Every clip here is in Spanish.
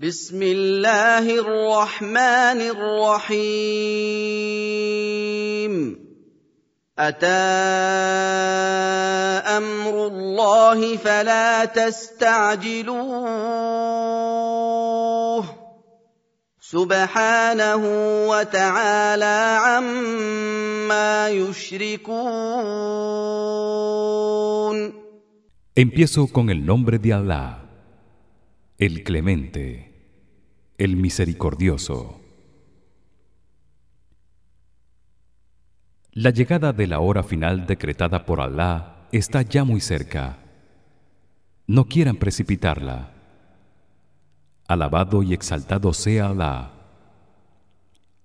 بسم الله الرحمن الرحيم. أتى أمر الله فلا تستعجلوه. سبحانه وتعالى عما يشركون. Empiezo con el nombre de Allah, el Clemente, el Misericordioso. La llegada de la hora final decretada por Allah está ya muy cerca. No quieran precipitarla. Alabado y exaltado sea Allah.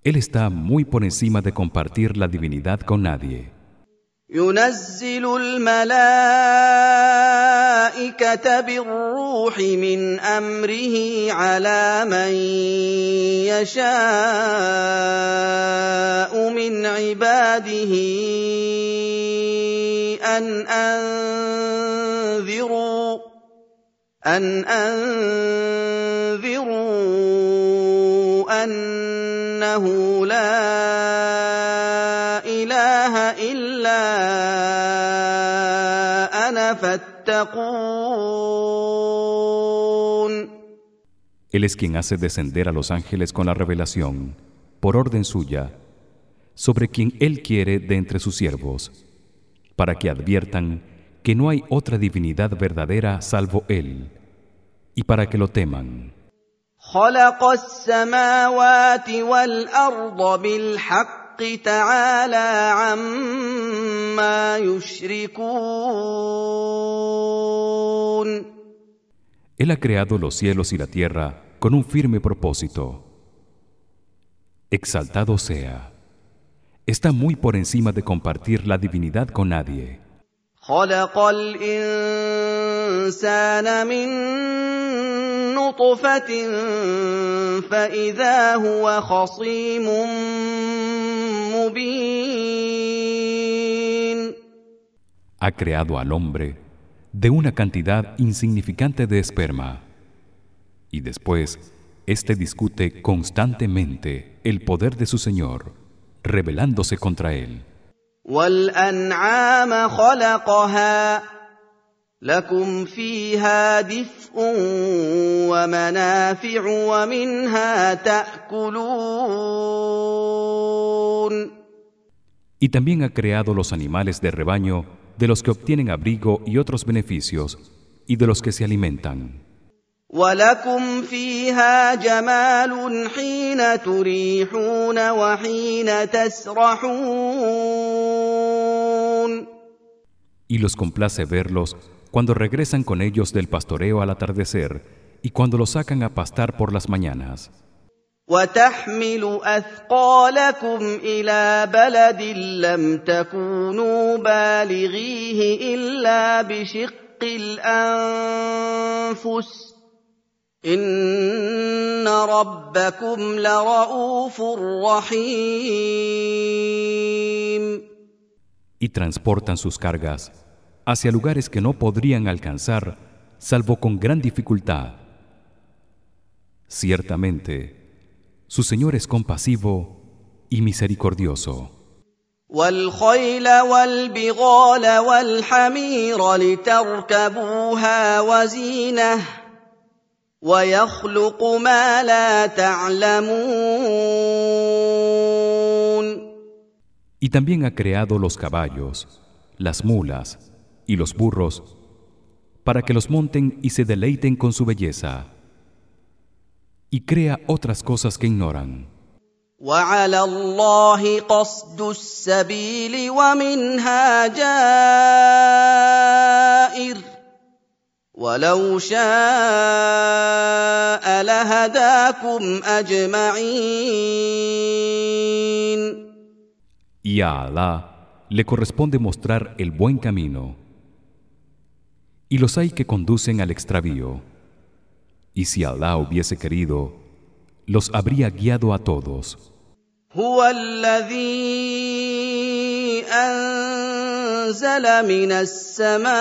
Él está muy por encima de compartir la divinidad con nadie. ينزل الملائكة بالروح من أمره على من يشاء من عباده أن أنذروا أن أنذروا أنه لا Él es quien hace descender a los ángeles con la revelación por orden suya sobre quien él quiere de entre sus siervos para que adviertan que no hay otra divinidad verdadera salvo él y para que lo teman خلق السماوات والارض بالحق تعالى عما يشركون Él ha creado los cielos y la tierra con un firme propósito. Exaltado sea. Está muy por encima de compartir la divinidad con nadie. خلق الانسان من نطفه فاذا هو خصيم مبين Ha creado al hombre de una cantidad insignificante de esperma. Y después éste discute constantemente el poder de su Señor, rebelándose contra él. والانعام خلقها لكم فيها دفء ومنافع ومنها تاكلون Y también ha creado los animales de rebaño de los que obtienen abrigo y otros beneficios y de los que se alimentan. ولكم فيها جمال حين تريحون وحين تسرحون Y los complace verlos cuando regresan con ellos del pastoreo al atardecer y cuando los sacan a pastar por las mañanas. وتحمل اثقالكم الى بلد لم تكونوا بالغيه الا بشق الانفس ان ربكم لرءوف رحيم Y transportan sus cargas hacia lugares que no podrían alcanzar salvo con gran dificultad. Ciertamente, su Señor es compasivo y misericordioso. Y también ha creado los caballos, las mulas, y los burros para que los monten y se deleiten con su belleza. Y crea otras cosas que ignoran. وعلى الله قصد السبيل ومنها جائر ولو شاء لهداكم اجمعين Y a Alá le corresponde mostrar el buen camino. Y los hay que conducen al extravío. Y si Alá hubiese querido, los habría guiado a todos. هو الذي انزل من السماء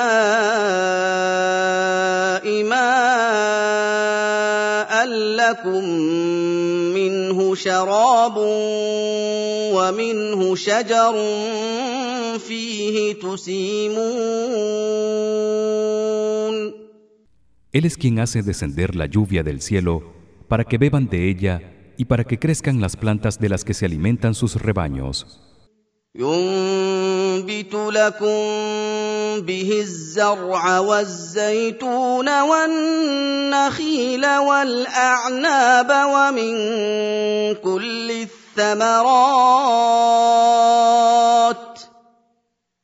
ماء لكم منه شراب ومنه شجر فيه تسيمون Él es quien hace descender la lluvia del cielo para que beban de ella y para que crezcan las plantas de las que se alimentan sus rebaños. ينبت لكم به الزرع والزيتون والنخيل والاعناب ومن كل الثمرات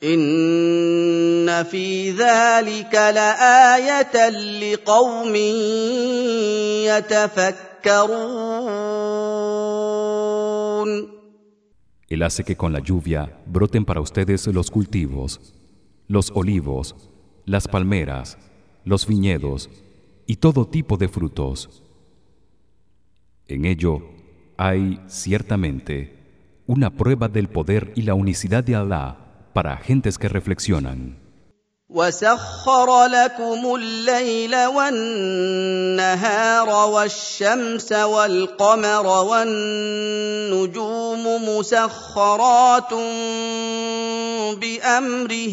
ان في ذلك لايه لقوم يتفكرون él hace que con la lluvia broten para ustedes los cultivos, los olivos, las palmeras, los viñedos y todo tipo de frutos. En ello hay ciertamente una prueba del poder y la unicidad de Allah para gentes que reflexionan. وسخر لكم الليل والنهار والشمس والقمر والنجوم مسخرات بامره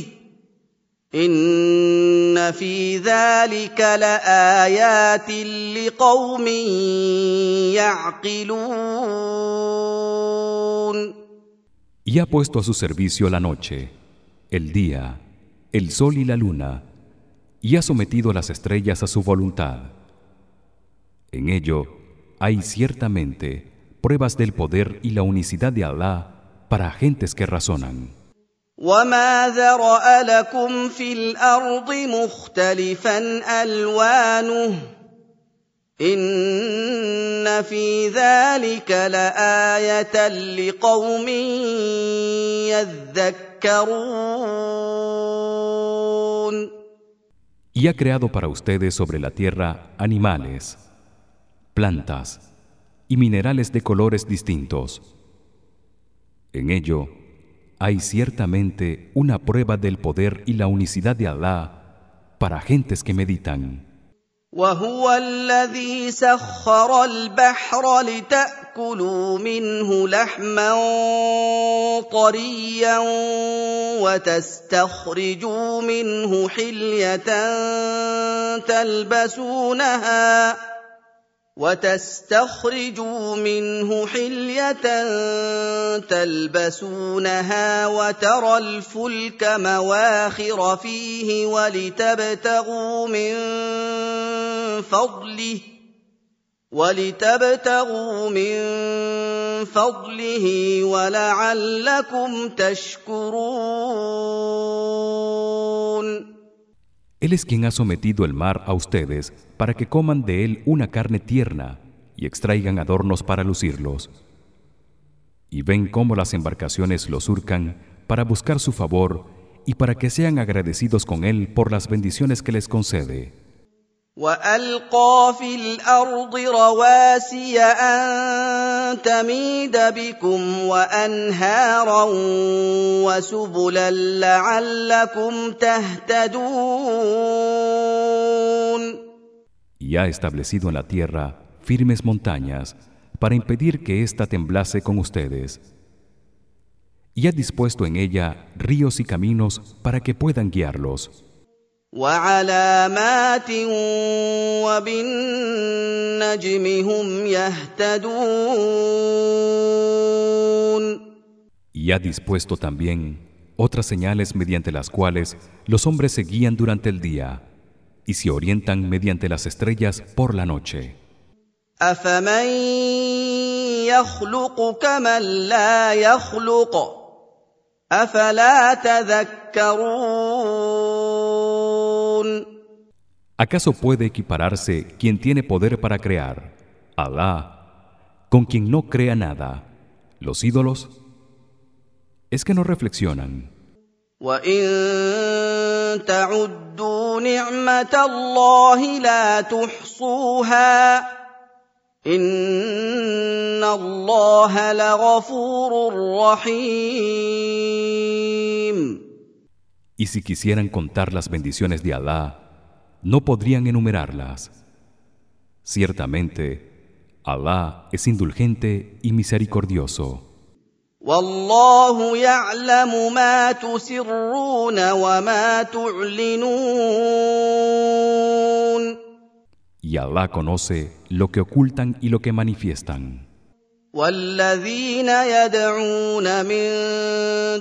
ان في ذلك لايات لقوم يعقلون Y ha puesto a su servicio la noche, el día el sol y la luna y ha sometido las estrellas a su voluntad en ello hay ciertamente pruebas del poder y la unicidad de Allah para gentes que razonan وما ذرأ لكم في الأرض مختلفا ألوانه إن في ذلك لآية لقوم يذكرون Y ha creado para ustedes sobre la tierra animales, plantas y minerales de colores distintos. En ello hay ciertamente una prueba del poder y la unicidad de Allah para gentes que meditan. وهو الذي سخر البحر لتأكلوا منه لحما طريا وتستخرجوا منه حلية تلبسونها وتستخرجوا منه حلية تلبسونها وترى الفلك مواخر فيه ولتبتغوا من فضله ولتبتغوا من فضله ولعلكم تشكرون Él es quien ha sometido el mar a ustedes para que coman de él una carne tierna y extraigan adornos para lucirlos. Y ven cómo las embarcaciones lo surcan para buscar su favor y para que sean agradecidos con él por las bendiciones que les concede والقى في الارض رواسي ان تميد بكم وانهارا وسبلا لعلكم تهتدون Y ha establecido en la tierra firmes montañas para impedir que ésta temblase con ustedes. Y ha dispuesto en ella ríos y caminos para que puedan guiarlos. وعلامات وبالنجم هم يهتدون Y ha dispuesto también otras señales mediante las cuales los hombres se guían durante el día y se orientan mediante las estrellas por la noche. أفمن يخلق كمن لا يخلق أفلا تذكرون ¿Acaso puede equipararse quien tiene poder para crear, Alá, con quien no crea nada, los ídolos? ¿Es que no reflexionan? y si quisieran contar las bendiciones de Alá no podrían enumerarlas. Ciertamente Alá es indulgente y misericordioso. Y Alá conoce lo que ocultan y lo que manifiestan. والذين يدعون من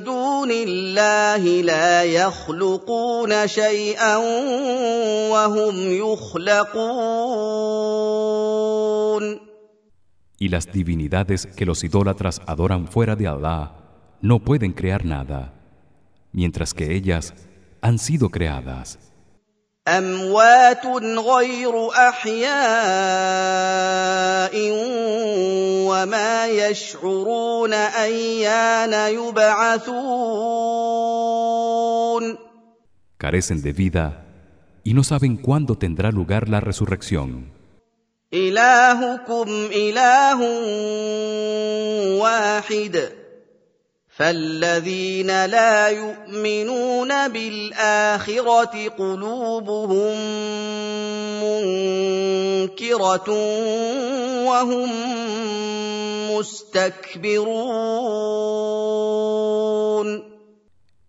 دون الله لا يخلقون شيئا وهم يخلقون Y las divinidades que los idólatras adoran fuera de Allah no pueden crear nada, mientras que ellas han sido creadas. اموات غير احياء وما يشعرون ايان يبعثون Carecen de vida y no saben cuándo tendrá lugar la resurrección. الهكم اله واحد فالذين لا يؤمنون بالاخره قلوبهم منكره وهم مستكبرون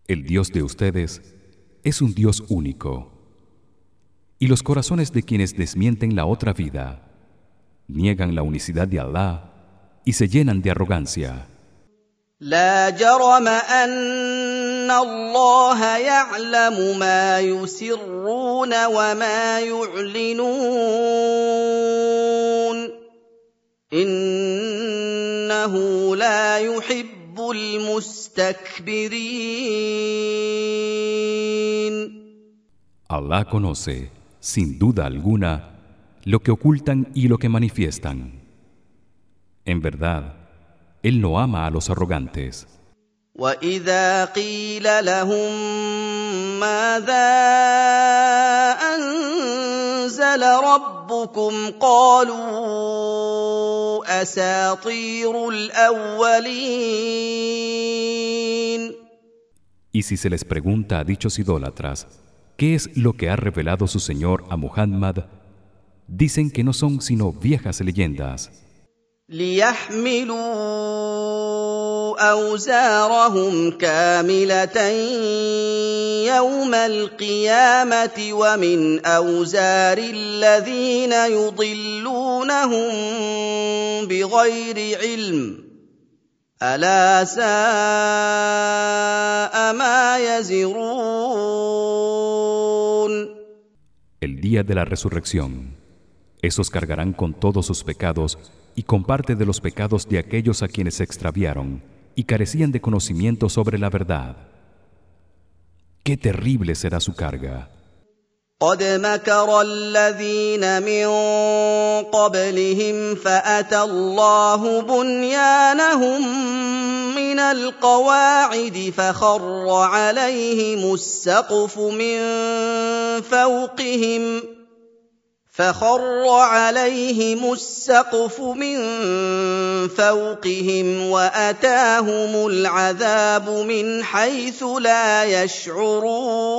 El Dios de ustedes es un Dios único. Y los corazones de quienes desmienten la otra vida niegan la unicidad de Allah y se llenan de arrogancia. لا جرم ان الله يعلم ما يسرون وما يعلنون انه لا يحب المستكبرين Allah conoce, sin duda alguna, lo que ocultan y lo que manifiestan. En verdad, él no ama a los arrogantes. واذا قيل لهم ماذا انزل ربكم قالوا اساطير الاولين Y si se les pregunta a dichos idólatras, ¿qué es lo que ha revelado su Señor a Muhammad? Dicen que no son sino viejas leyendas. ليحملوا اوزارهم كامله يوم القيامه ومن اوزار الذين يضلونهم بغير علم الا ساء ما يزرون El día de la resurrección, esos cargarán con todos sus pecados y con parte de los pecados de aquellos a quienes se extraviaron y carecían de conocimiento sobre la verdad. Qué terrible será su carga. قد مكر الذين من قبلهم فاتى الله بنيانهم من القواعد فخر عليهم السقف من فوقهم فخر عليهم السقف من فوقهم واتاهم العذاب من حيث لا يشعرون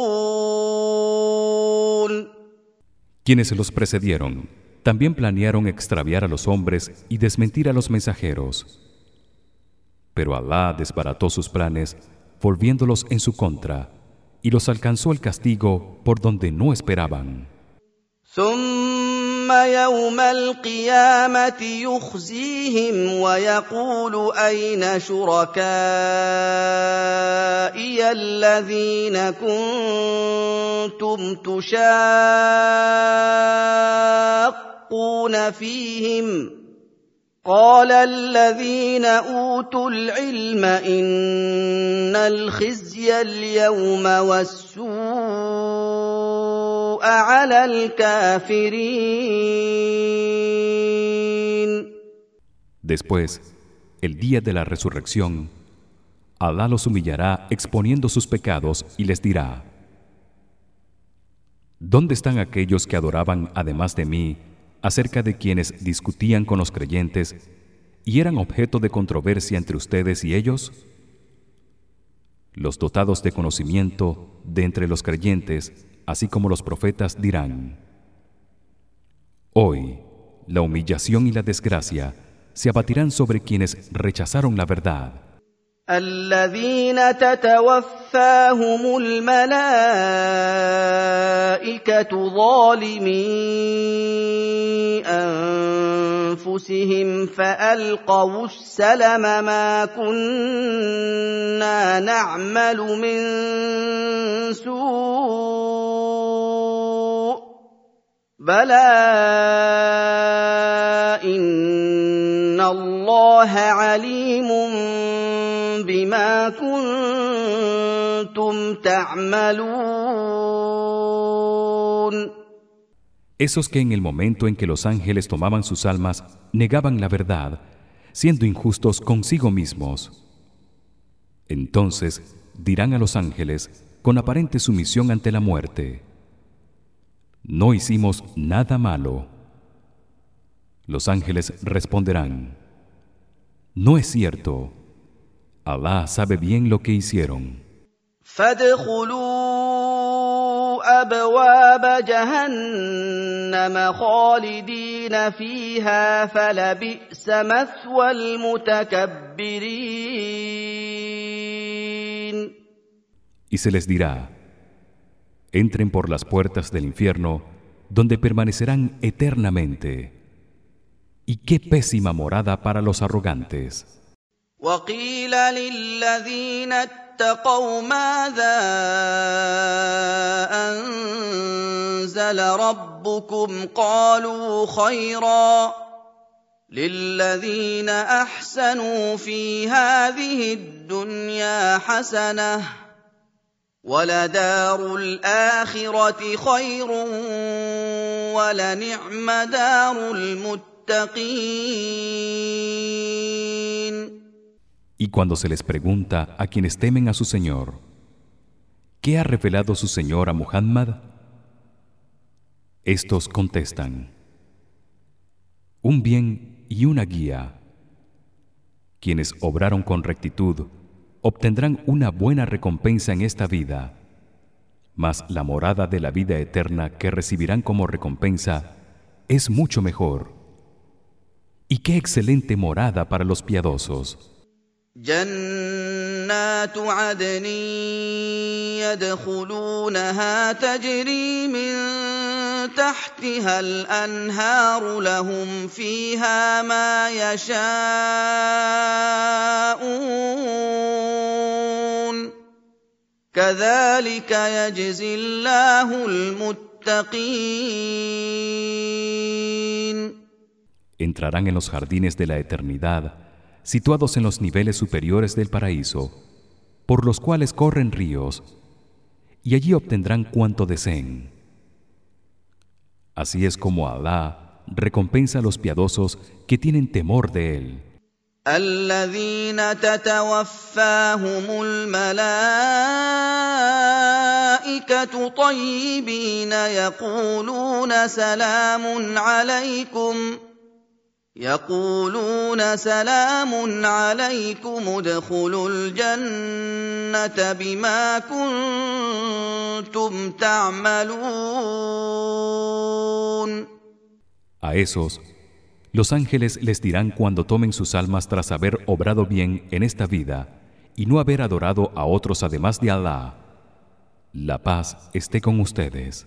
Quienes los precedieron también planearon extraviar a los hombres y desmentir a los mensajeros. Pero Alá desbarató sus planes, volviéndolos en su contra, y los alcanzó el castigo por donde no esperaban. ثم يوم القيامة يخزيهم ويقول أين شركائي الذين كنتم تشاقون فيهم؟ قال الذين أوتوا العلم إن الخزي اليوم والسوء على الكافرين Después, el día de la resurrección, Alá los humillará exponiendo sus pecados y les dirá: ¿Dónde están aquellos que adoraban además de mí acerca de quienes discutían con los creyentes y eran objeto de controversia entre ustedes y ellos? Los dotados de conocimiento de entre los creyentes, así como los profetas dirán: Hoy la humillación y la desgracia se abatirán sobre quienes rechazaron la verdad الذين تتوفاهم الملائكة ظالمي أنفسهم فألقوا السلم ما كنا نعمل من سوء بلى إن الله عليم بما كنتم تعملون Esos que en el momento en que los ángeles tomaban sus almas negaban la verdad, siendo injustos consigo mismos. Entonces dirán a los ángeles con aparente sumisión ante la muerte: No hicimos nada malo. Los ángeles responderán: No es cierto. Allah sabe bien lo que hicieron. فادخلوا ابواب جهنم خالدين فيها فلبئس مثوى المتكبرين Y se les dirá: Entren por las puertas del infierno, donde permanecerán eternamente. Y qué pésima morada para los arrogantes. وقيل للذين اتقوا ماذا أنزل ربكم قالوا خيرا للذين أحسنوا في هذه الدنيا حسنة ولدار الآخرة خير ولنعم دار المتقين Y cuando se les pregunta a quienes temen a su Señor, ¿qué ha revelado su Señor a Muhammad? Estos contestan: Un bien y una guía. Quienes obraron con rectitud obtendrán una buena recompensa en esta vida, mas la morada de la vida eterna que recibirán como recompensa es mucho mejor. Y qué excelente morada para los piadosos. جنات عدن يدخلونها تجري من تحتها الأنهار لهم فيها ما يشاءون. كذلك يجزي الله المتقين. Entrarán en los jardines de la eternidad situados en los niveles superiores del paraíso, por los cuales corren ríos, y allí obtendrán cuanto deseen. Así es como Alá recompensa a los piadosos que tienen temor de él. يقولون سلام عليكم ادخلوا الجنة بما كنتم تعملون A esos los ángeles les dirán cuando tomen sus almas tras haber obrado bien en esta vida y no haber adorado a otros además de Allah. La paz esté con ustedes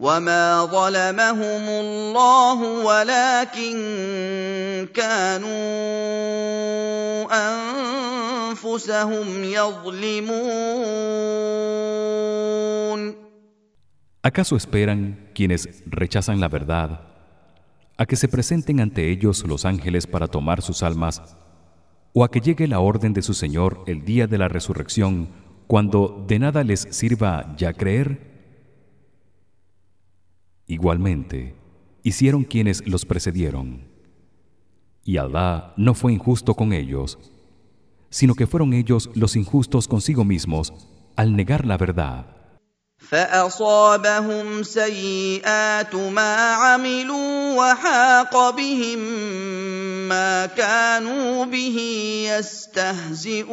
وما ظلمهم الله ولكن كانوا انفسهم يظلمون ¿Acaso esperan quienes rechazan la verdad a que se presenten ante ellos los ángeles para tomar sus almas o a que llegue la orden de su Señor el día de la resurrección cuando de nada les sirva ya creer? Igualmente hicieron quienes los precedieron. Y Allah no fue injusto con ellos, sino que fueron ellos los injustos consigo mismos al negar la verdad. فاصابهم سيئات ما عملوا وحاق بهم ما كانوا به يستهزئون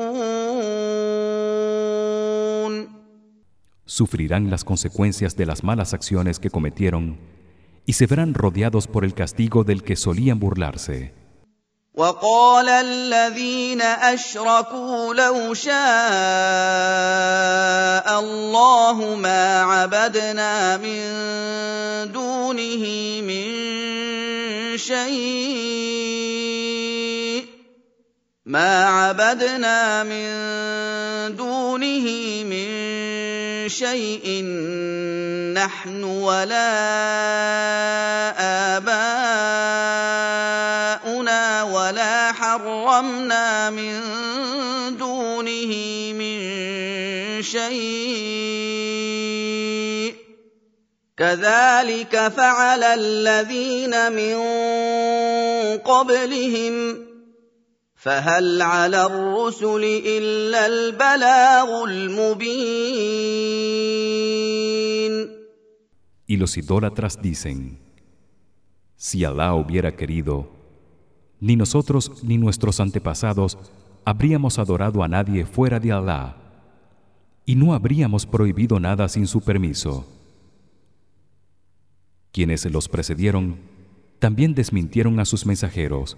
Sufrirán las consecuencias de las malas acciones que cometieron y se verán rodeados por el castigo del que solían burlarse. وقال الذين اشركوا لو شاء الله ما عبدنا من دونه من شيء ما عبدنا من دونه من شيء نحن ولا آباؤنا ولا حرمنا من دونه من شيء. كذلك فعل الذين من قبلهم فهل على الرسل الا البلاغ المبين Y los idólatras dicen: Si Alá hubiera querido, ni nosotros ni nuestros antepasados habríamos adorado a nadie fuera de Alá, y no habríamos prohibido nada sin su permiso. Quienes los precedieron también desmintieron a sus mensajeros,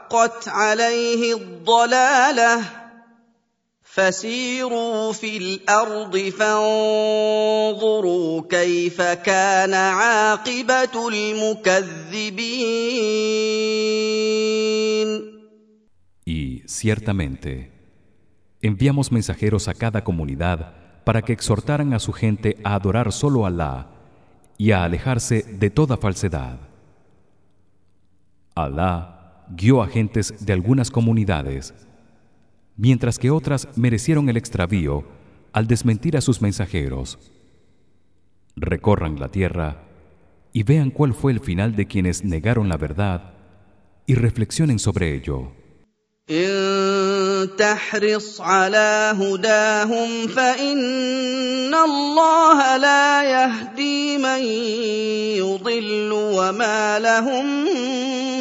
حقت عليه الضلاله فسيروا في الارض فانظروا كيف كان عاقبه المكذبين Y ciertamente enviamos mensajeros a cada comunidad para que exhortaran a su gente a adorar solo a Alá y a alejarse de toda falsedad. Alá guió a gentes de algunas comunidades mientras que otras merecieron el extravío al desmentir a sus mensajeros. Recorran la tierra y vean cuál fue el final de quienes negaron la verdad y reflexionen sobre ello. إن تحرص على هداهم فإن الله لا يهدي من يضل وما لهم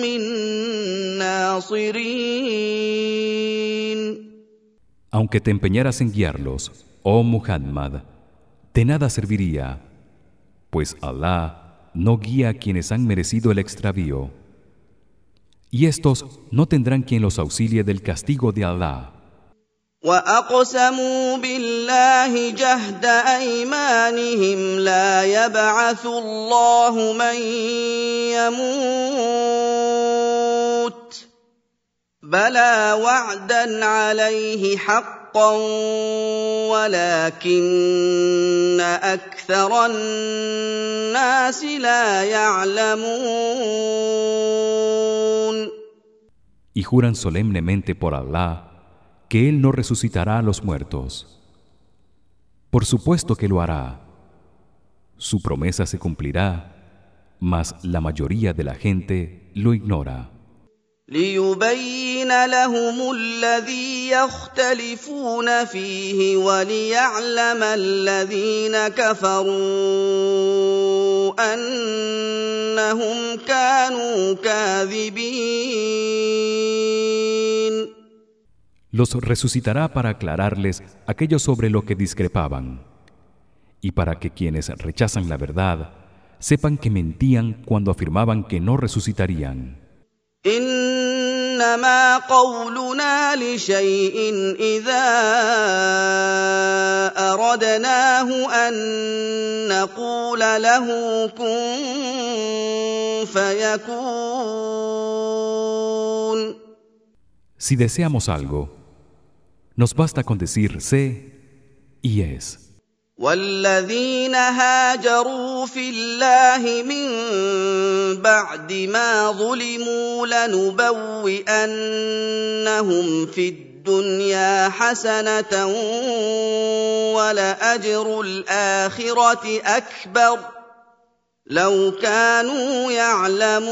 من ناصرين Aunque te empeñaras en guiarlos, oh Muhammad, de nada serviría, pues Allah no guía a quienes han merecido el extravío. Y estos no tendrán quien los auxilie del castigo de Allah. واقسموا بالله جهد ايمانهم لا يبعث الله من يموت بلى وعدا عليه حقا ولكن اكثر الناس لا يعلمون Y juran solemnemente por Allah que él no resucitará a los muertos. Por supuesto que lo hará. Su promesa se cumplirá, mas la mayoría de la gente lo ignora. ليبين لهم الذي يختلفون فيه وليعلم الذين كفروا انهم كانوا كاذبين Los resucitará para aclararles aquello sobre lo que discrepaban y para que quienes rechazan la verdad sepan que mentían cuando afirmaban que no resucitarían. إنما قولنا لشيء إذا أردناه أن نقول له كن فيكون Si deseamos algo, nos basta con decir sé y es. والذين هاجروا في الله من بعد ما ظلموا لنبوئنهم في الدنيا حسنه ولاجر الاخره اكبر لو كانوا يعلمون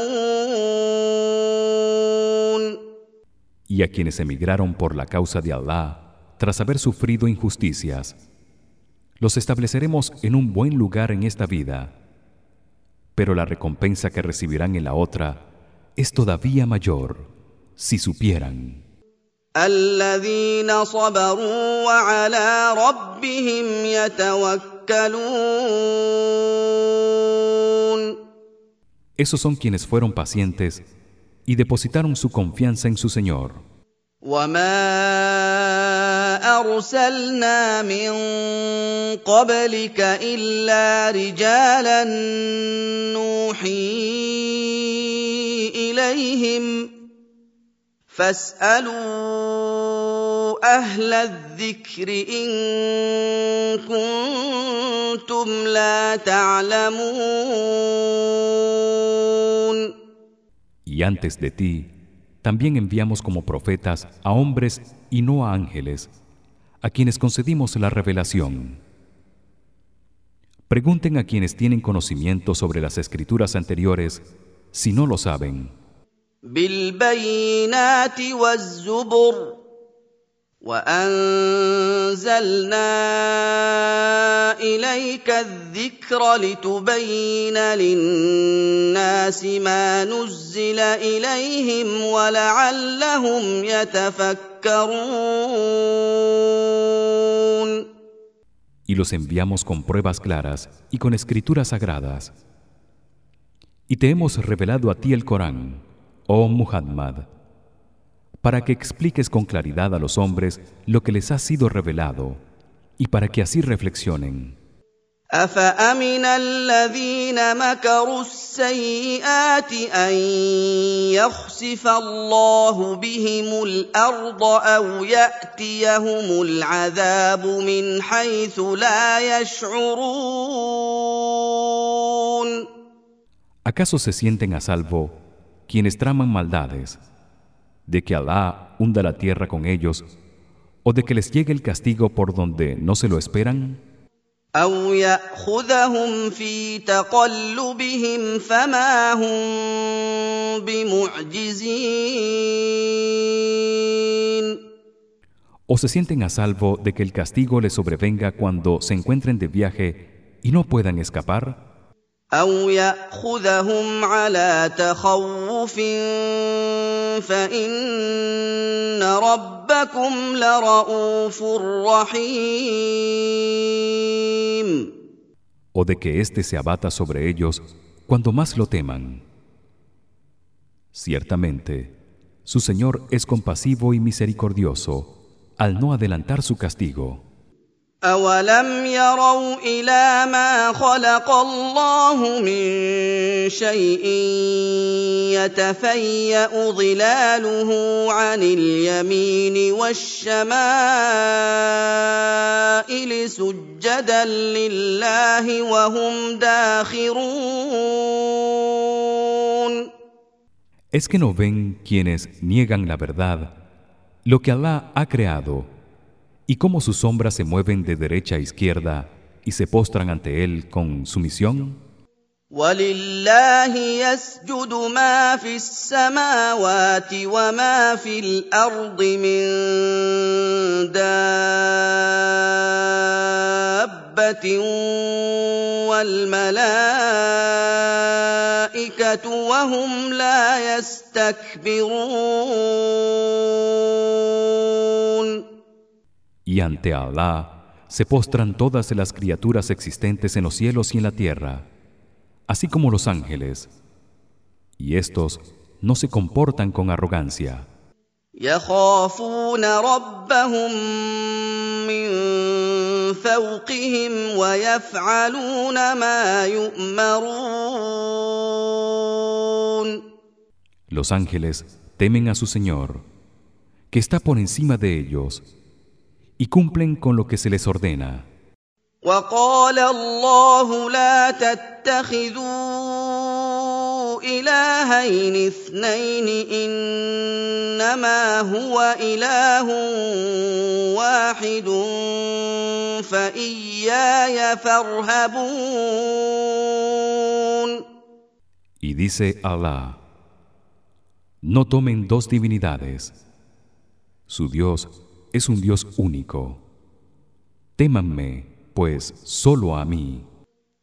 Y a quienes emigraron por la causa de Allah tras haber sufrido injusticias los estableceremos en un buen lugar en esta vida. Pero la recompensa que recibirán en la otra es todavía mayor si supieran. Esos son quienes fueron pacientes y depositaron su confianza en su Señor. أرسلنا من قبلك إلا رجالا نوحي إليهم فاسألوا أهل الذكر إن كنتم لا تعلمون. Y antes de ti también enviamos como profetas a hombres y no a ángeles a quienes concedimos la revelación. Pregunten a quienes tienen conocimiento sobre las escrituras anteriores si no lo saben وانزلنا اليك الذكر لتبين للناس ما نزل اليهم ولعلهم يتفكرون Y los enviamos con pruebas claras y con escrituras sagradas. Y te hemos revelado a ti el Corán, oh Muhammad para que expliques con claridad a los hombres lo que les ha sido revelado y para que así reflexionen. أفأمن الذين مكروا السيئات أن يخسف الله بهم الأرض أو يأتيهم العذاب من حيث لا يشعرون ¿Acaso se sienten a salvo quienes traman maldades de que Alá hunda la tierra con ellos o de que les llegue el castigo por donde no se lo esperan? O se sienten a salvo de que el castigo les sobrevenga cuando se encuentren de viaje y no puedan escapar? أو ياخذهم على تخوف فان ربكم لرءوف رحيم o de que éste se abata sobre ellos cuando más lo teman ciertamente su señor es compasivo y misericordioso al no adelantar su castigo أولم يروا إلى ما خلق الله من شيء يتفيأ ظلاله عن اليمين والشمائل سجدا لله وهم داخرون Es que no ven quienes niegan la verdad lo que Allah ha creado. Y cómo sus sombras se mueven de derecha a izquierda y se postran ante él con sumisión y ante Allah se postran todas las criaturas existentes en los cielos y en la tierra así como los ángeles. Y estos no se comportan con arrogancia. Los ángeles temen a su Señor que está por encima de ellos y cumplen con lo que se les ordena وقال الله لا تتخذوا الهين اثنين انما هو اله واحد فاياي فارهبون Y dice Allah No tomen dos divinidades Su Dios es un Dios único Témanme pues solo a mí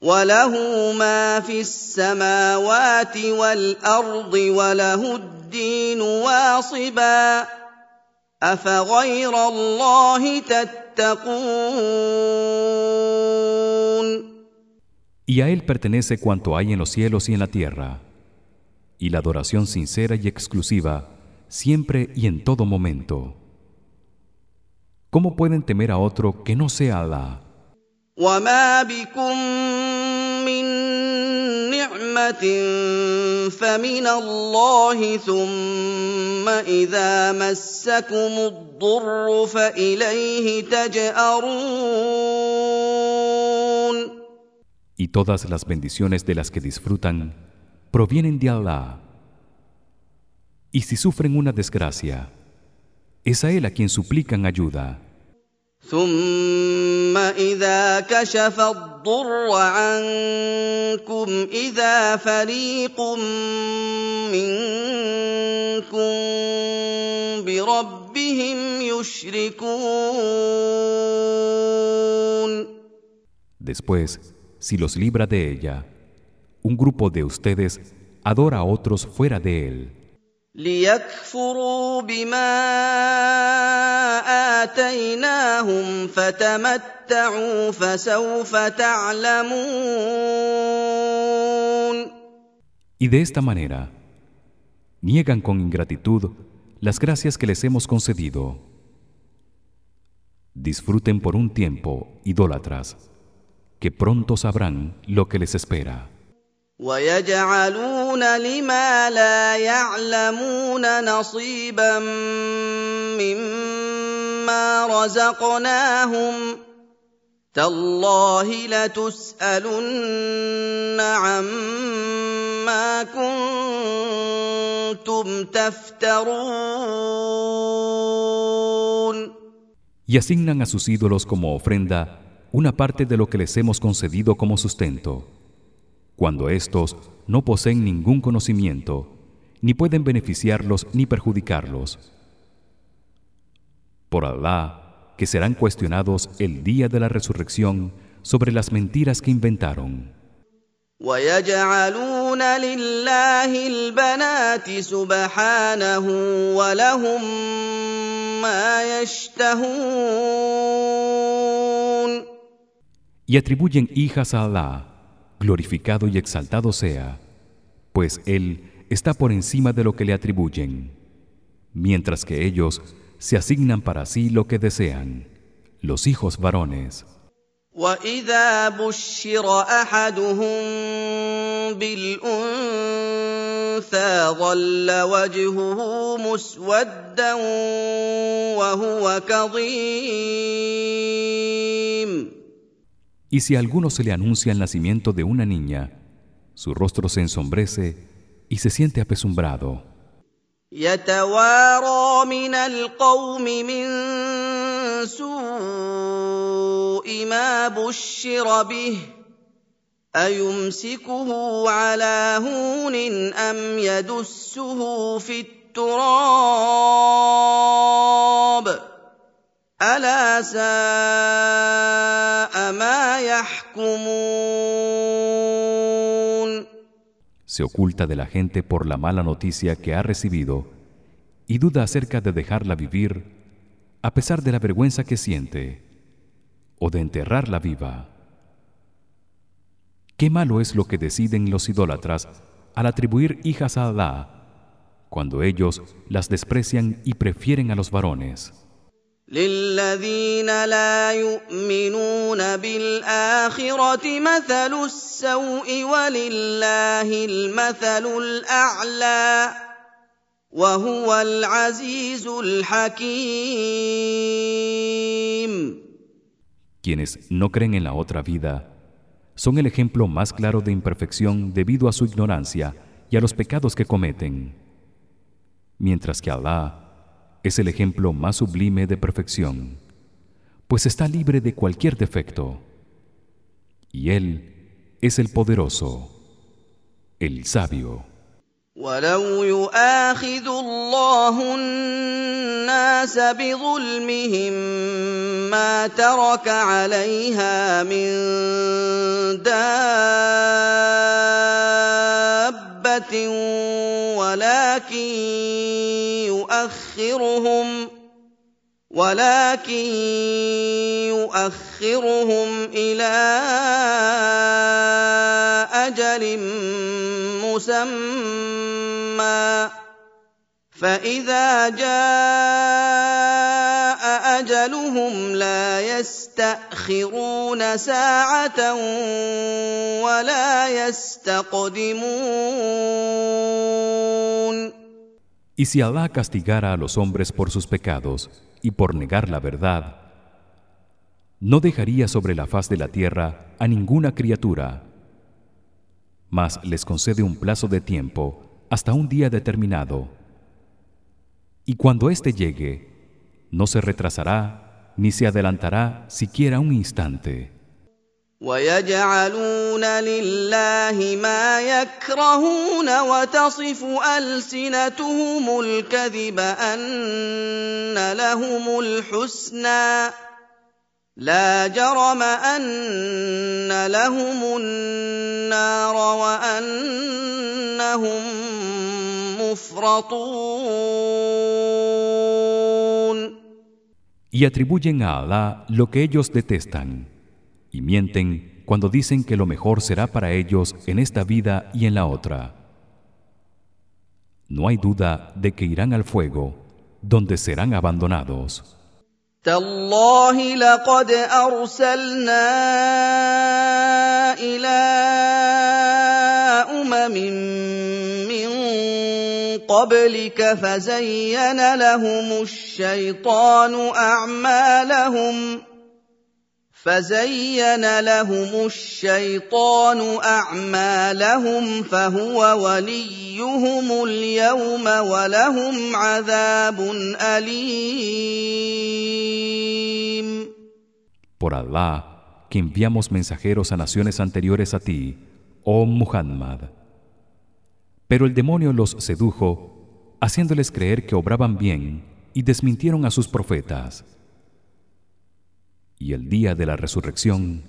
وله ما في السماوات والارض وله الدين واصبا افغير الله تتقون Y a él pertenece cuanto hay en los cielos y en la tierra y la adoración sincera y exclusiva siempre y en todo momento ¿Cómo pueden temer a otro que no sea Allah? وما بكم من نعمه فمن الله ثم اذا مسكم الضر فاليه تجارون Y todas las bendiciones de las que disfrutan provienen de Allah. Y si sufren una desgracia, es a él a quien suplican ayuda. ثم اذا كشف الضر عنكم اذا فريق منكم بربهم يشركون Después, si los libra de ella, un grupo de ustedes adora a otros fuera de él. ليكفروا بما اتيناهم فتمتعوا فسوف تعلمون Y de esta manera niegan con ingratitud las gracias que les hemos concedido. Disfruten por un tiempo, idólatras, que pronto sabrán lo que les espera. ويجعلون لما لا يعلمون نصيبا مما رزقناهم تالله لتسالن عما كنتم تفترون Y asignan a sus ídolos como ofrenda una parte de lo que les hemos concedido como sustento. Cuando éstos no poseen ningún conocimiento ni pueden beneficiarlos ni perjudicarlos. Por Allah que serán cuestionados el día de la resurrección sobre las mentiras que inventaron. y atribuyen hijas a Allah glorificado y exaltado sea pues él está por encima de lo que le atribuyen mientras que ellos se asignan para sí lo que desean los hijos varones y si a alguno se le anuncia el nacimiento de una niña su rostro se ensombrece y se siente apesumbrado Se oculta de la gente por la mala noticia que ha recibido y duda acerca de dejarla vivir a pesar de la vergüenza que siente o de enterrarla viva. Qué malo es lo que deciden los idólatras al atribuir hijas a Allah cuando ellos las desprecian y prefieren a los varones. للذين لا يؤمنون بالاخره مثل السوء ولله المثل الاعلى وهو العزيز الحكيم Quienes no creen en la otra vida son el ejemplo más claro de imperfección debido a su ignorancia y a los pecados que cometen mientras que Allah es el ejemplo más sublime de perfección pues está libre de cualquier defecto y él es el poderoso el sabio ولو يؤاخذ الله الناس بظلمهم ما ترك عليها من دابه ولكن يؤخرهم ولكن يؤخرهم إلى أجل مسمى. فإذا جاء أجلهم لا يستأخرون يستاخرون ساعه ولا يستقدمون Y si Allah castigara a los hombres por sus pecados y por negar la verdad, no dejaría sobre la faz de la tierra a ninguna criatura, mas les concede un plazo de tiempo hasta un día determinado. Y cuando éste llegue, no se retrasará ni se adelantará siquiera un instante. ويجعلون لله ما يكرهون وتصف السنتهم الكذب ان لهم الحسنى لا جرم ان لهم النار وانهم مفرطون Y atribuyen a Allah lo que ellos detestan y mienten cuando dicen que lo mejor será para ellos en esta vida y en la otra. No hay duda de que irán al fuego, donde serán abandonados. تالله لقد ارسلنا الى امم من قبلك فزين لهم الشيطان أعمالهم فزين لهم الشيطان أعمالهم فهو وليهم اليوم ولهم عذاب أليم Por Allah, que enviamos mensajeros a naciones anteriores a ti, oh Muhammad. Pero el demonio los sedujo, haciéndoles creer que obraban bien y desmintieron a sus profetas. Y el día de la resurrección,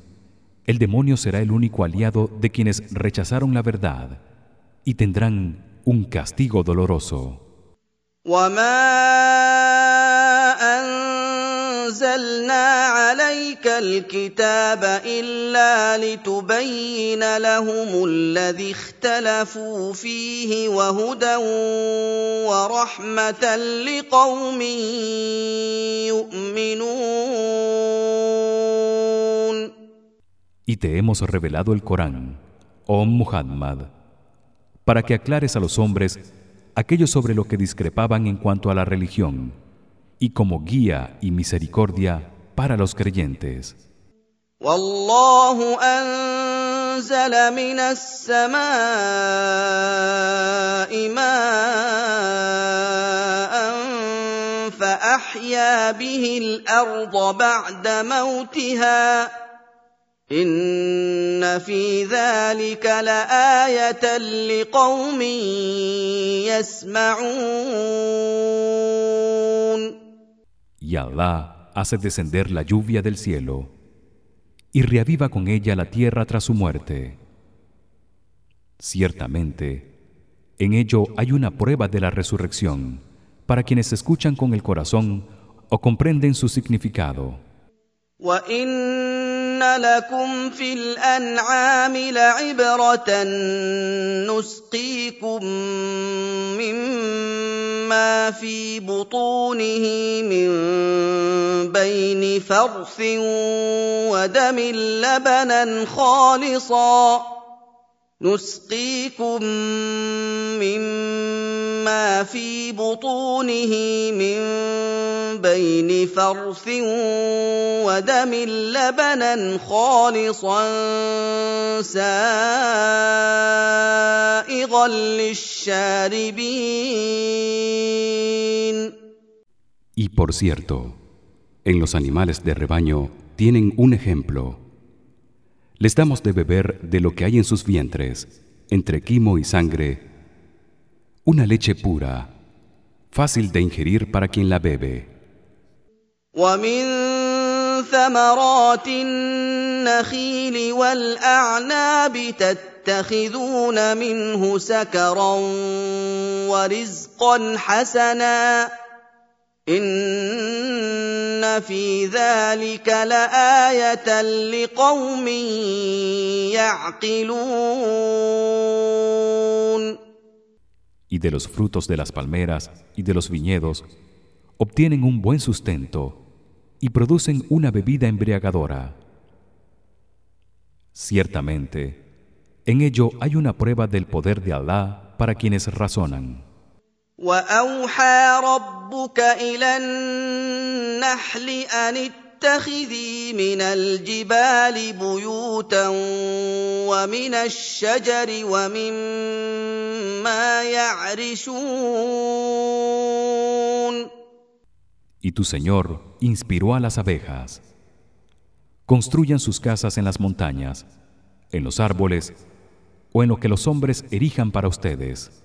el demonio será el único aliado de quienes rechazaron la verdad y tendrán un castigo doloroso. أنزلنا عليك الكتاب إلا لتبين لهم الذي اختلفوا فيه وهدى ورحمة لقوم يؤمنون Y te hemos revelado el Corán, oh Muhammad, para que aclares a los hombres aquello sobre lo que discrepaban en cuanto a la religión Y como guía y misericordia para los creyentes. والله أنزل من السماء ماء فأحيا به الأرض بعد موتها إن في ذلك لآية لقوم يسمعون Y Allah hace descender la lluvia del cielo y reaviva con ella la tierra tras su muerte. Ciertamente, en ello hay una prueba de la resurrección para quienes escuchan con el corazón o comprenden su significado. وان لكم في الانعام لعبره نسقيكم مما في بطونه من بين فرث ودم لبنا خالصا نسقيكم مما في بطونه من بين فرث ودم لبنا خالصا سائغا للشاربين Y por cierto, en los animales de rebaño tienen un ejemplo. Les damos de beber de lo que hay en sus vientres, entre quimo y sangre, una leche pura, fácil de ingerir para quien la bebe. ومن ثمرات النخيل والأعناب تتخذون منه سكرا ورزقا حسنا ان في ذلك لايه لقوم يعقلون Y de los frutos de las palmeras y de los viñedos obtienen un buen sustento y producen una bebida embriagadora. Ciertamente, en ello hay una prueba del poder de Allah para quienes razonan. واوحى ربك الى النحل ان اتخذي من الجبال بيوتا ومن الشجر ومما يعرشون Y tu Señor inspiró a las abejas. Construyan sus casas en las montañas, en los árboles o en lo que los hombres erijan para ustedes.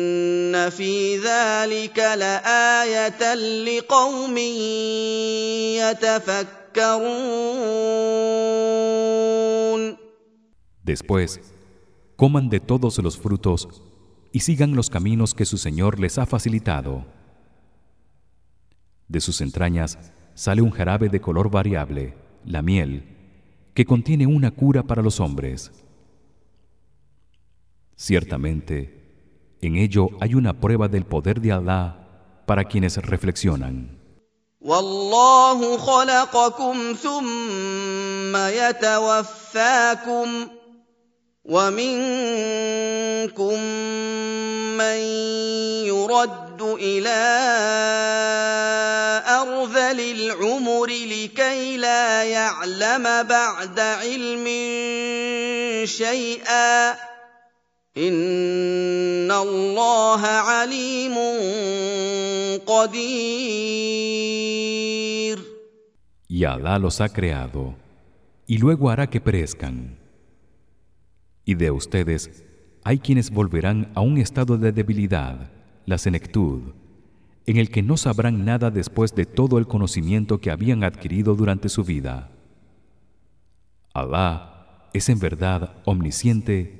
ان في ذلك لايه لقوم يتفكرون Después, coman de todos los frutos y sigan los caminos que su Señor les ha facilitado. De sus entrañas sale un jarabe de color variable, la miel, que contiene una cura para los hombres. Ciertamente, en ello hay una prueba del poder de Alá para quienes reflexionan. Wallahu khalaqakum thumma yatawaffakum wa minkum man yuraddu ila ardhil umri likay la ya'lama ba'da ilmin shay'a ان الله عليم قدير Y Allah los ha creado y luego hará que perezcan. Y de ustedes hay quienes volverán a un estado de debilidad, la senectud, en el que no sabrán nada después de todo el conocimiento que habían adquirido durante su vida. Allah es en verdad omnisciente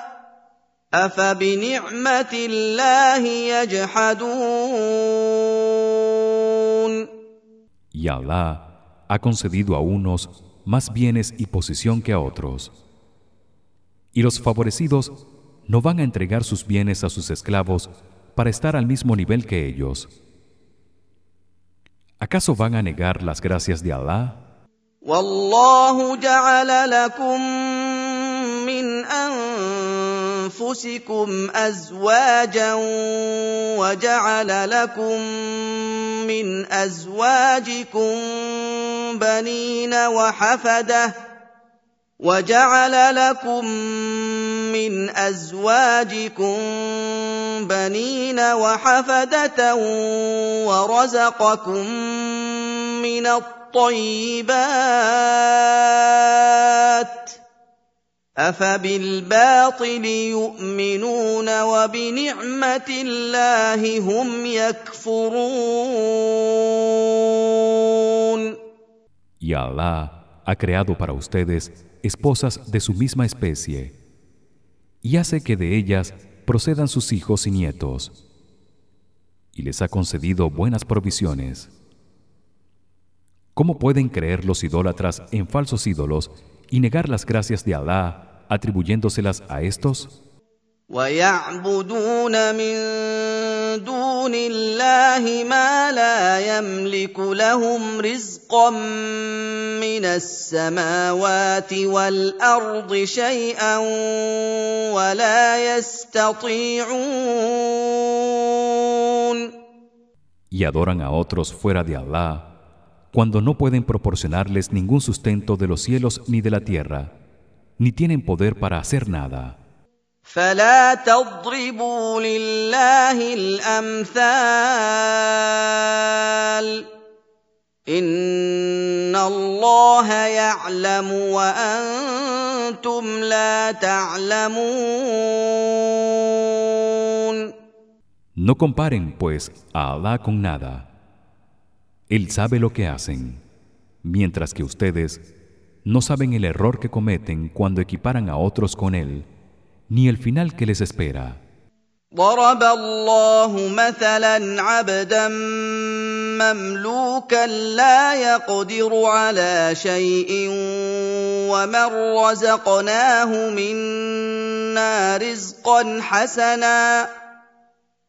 أفبنعمة الله يجحدون Y Allah ha concedido a unos más bienes y posición que a otros. Y los favorecidos no van a entregar sus bienes a sus esclavos para estar al mismo nivel que ellos. ¿Acaso van a negar las gracias de Allah? أنفسكم أزواجا وجعل لكم من أزواجكم بنين وحفدة وجعل لكم من أزواجكم بنين وحفدة ورزقكم من الطيبات افبالباطل يؤمنون وبنعمه الله هم يكفرون Y Allah ha creado para ustedes esposas de su misma especie y hace que de ellas procedan sus hijos y nietos y les ha concedido buenas provisiones ¿Cómo pueden creer los idólatras en falsos ídolos y negar las gracias de Allah atribuyéndoselas a estos? ويعبدون من دون الله ما لا يملك لهم رزقا من السماوات والارض شيئا ولا يستطيعون Y adoran a otros fuera de Allah cuando no pueden proporcionarles ningún sustento de los cielos ni de la tierra ni tienen poder para hacer nada. فلا تضربوا لله الامثال ان الله يعلم وانتم لا تعلمون No comparen pues a Allah con nada. Él sabe lo que hacen, mientras que ustedes no saben el error que cometen cuando equiparan a otros con él ni el final que les espera. ضرب الله مثلا عبدا مملوكا لا يقدر على شيء ومن رزقناه منا رزقا حسنا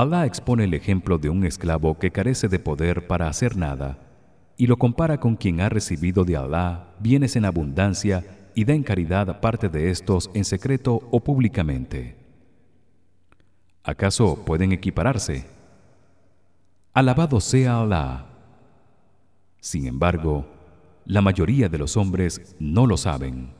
Allah expone el ejemplo de un esclavo que carece de poder para hacer nada y lo compara con quien ha recibido de Allah bienes en abundancia y da en caridad parte de estos en secreto o públicamente. ¿Acaso pueden equipararse? Alabado sea Allah. Sin embargo, la mayoría de los hombres no lo saben.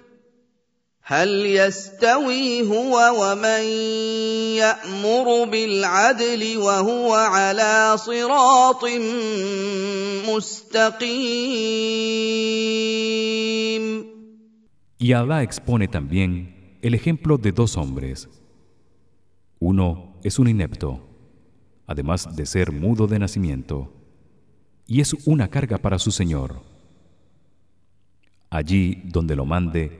هل يستوي هو ومن يامر بالعدل وهو على صراط مستقيم Y Allah expone también el ejemplo de dos hombres. Uno es un inepto, además de ser mudo de nacimiento, y es una carga para su Señor. Allí donde lo mande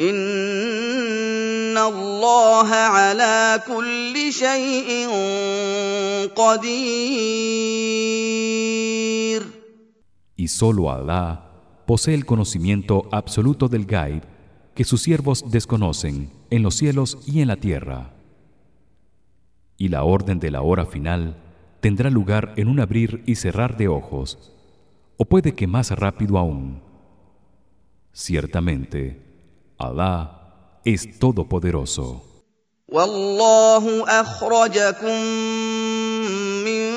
ان الله على كل شيء قدير Y solo Allah posee el conocimiento absoluto del Gaib que sus siervos desconocen en los cielos y en la tierra. Y la orden de la hora final tendrá lugar en un abrir y cerrar de ojos, o puede que más rápido aún. Ciertamente, Allah es todopoderoso. والله اخرجكم من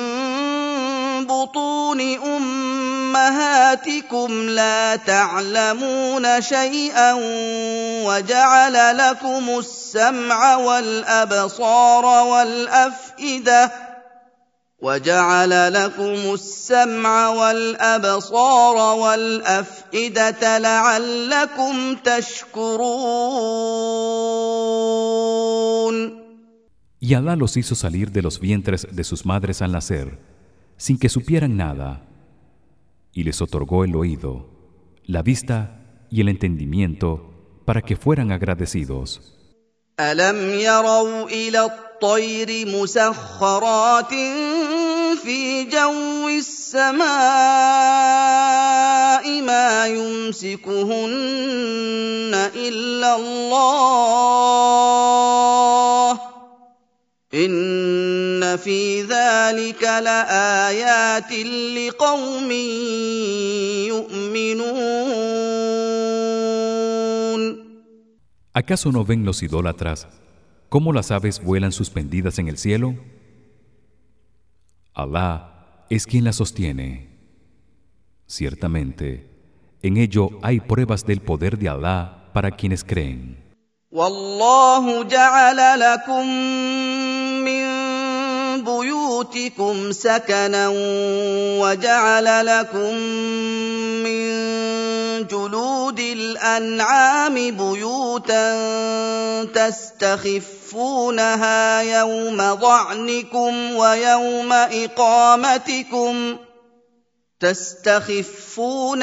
بطون امهاتكم لا تعلمون شيئا وجعل لكم السمع والابصار والافئده وجعل لكم السمع والابصار والافئده لعلكم تشكرون Y Alá los hizo salir de los vientres de sus madres al nacer sin que supieran nada y les otorgó el oído, la vista y el entendimiento para que fueran agradecidos. ألم يروا إلى الطير مسخرات في جو السماء ما يمسكهن إلا الله إن في ذلك لآيات لقوم يؤمنون. ¿Acaso no ven los idólatras cómo las aves vuelan suspendidas en el cielo? Alá es quien las sostiene. Ciertamente, en ello hay pruebas del poder de Alá para quienes creen. بيوتكم سكنا وجعل لكم من جلود الأنعام بيوتا تستخفونها يوم ظعنكم ويوم إقامتكم تستخفونها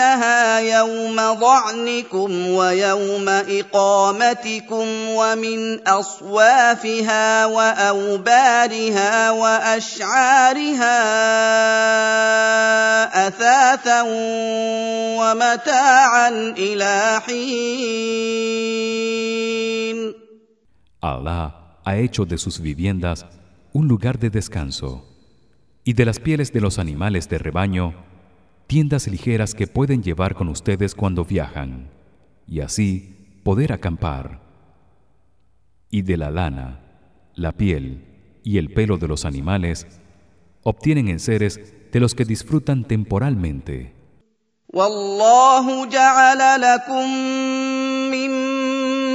يوم ظعنكم ويوم اقامتكم ومن اصوافها واوبارها واشعارها اثاثا ومتاعا الى حين Alá ha hecho de sus viviendas un lugar de descanso y de las pieles de los animales de rebaño tiendas ligeras que pueden llevar con ustedes cuando viajan y así poder acampar y de la lana, la piel y el pelo de los animales obtienen enseres de los que disfrutan temporalmente.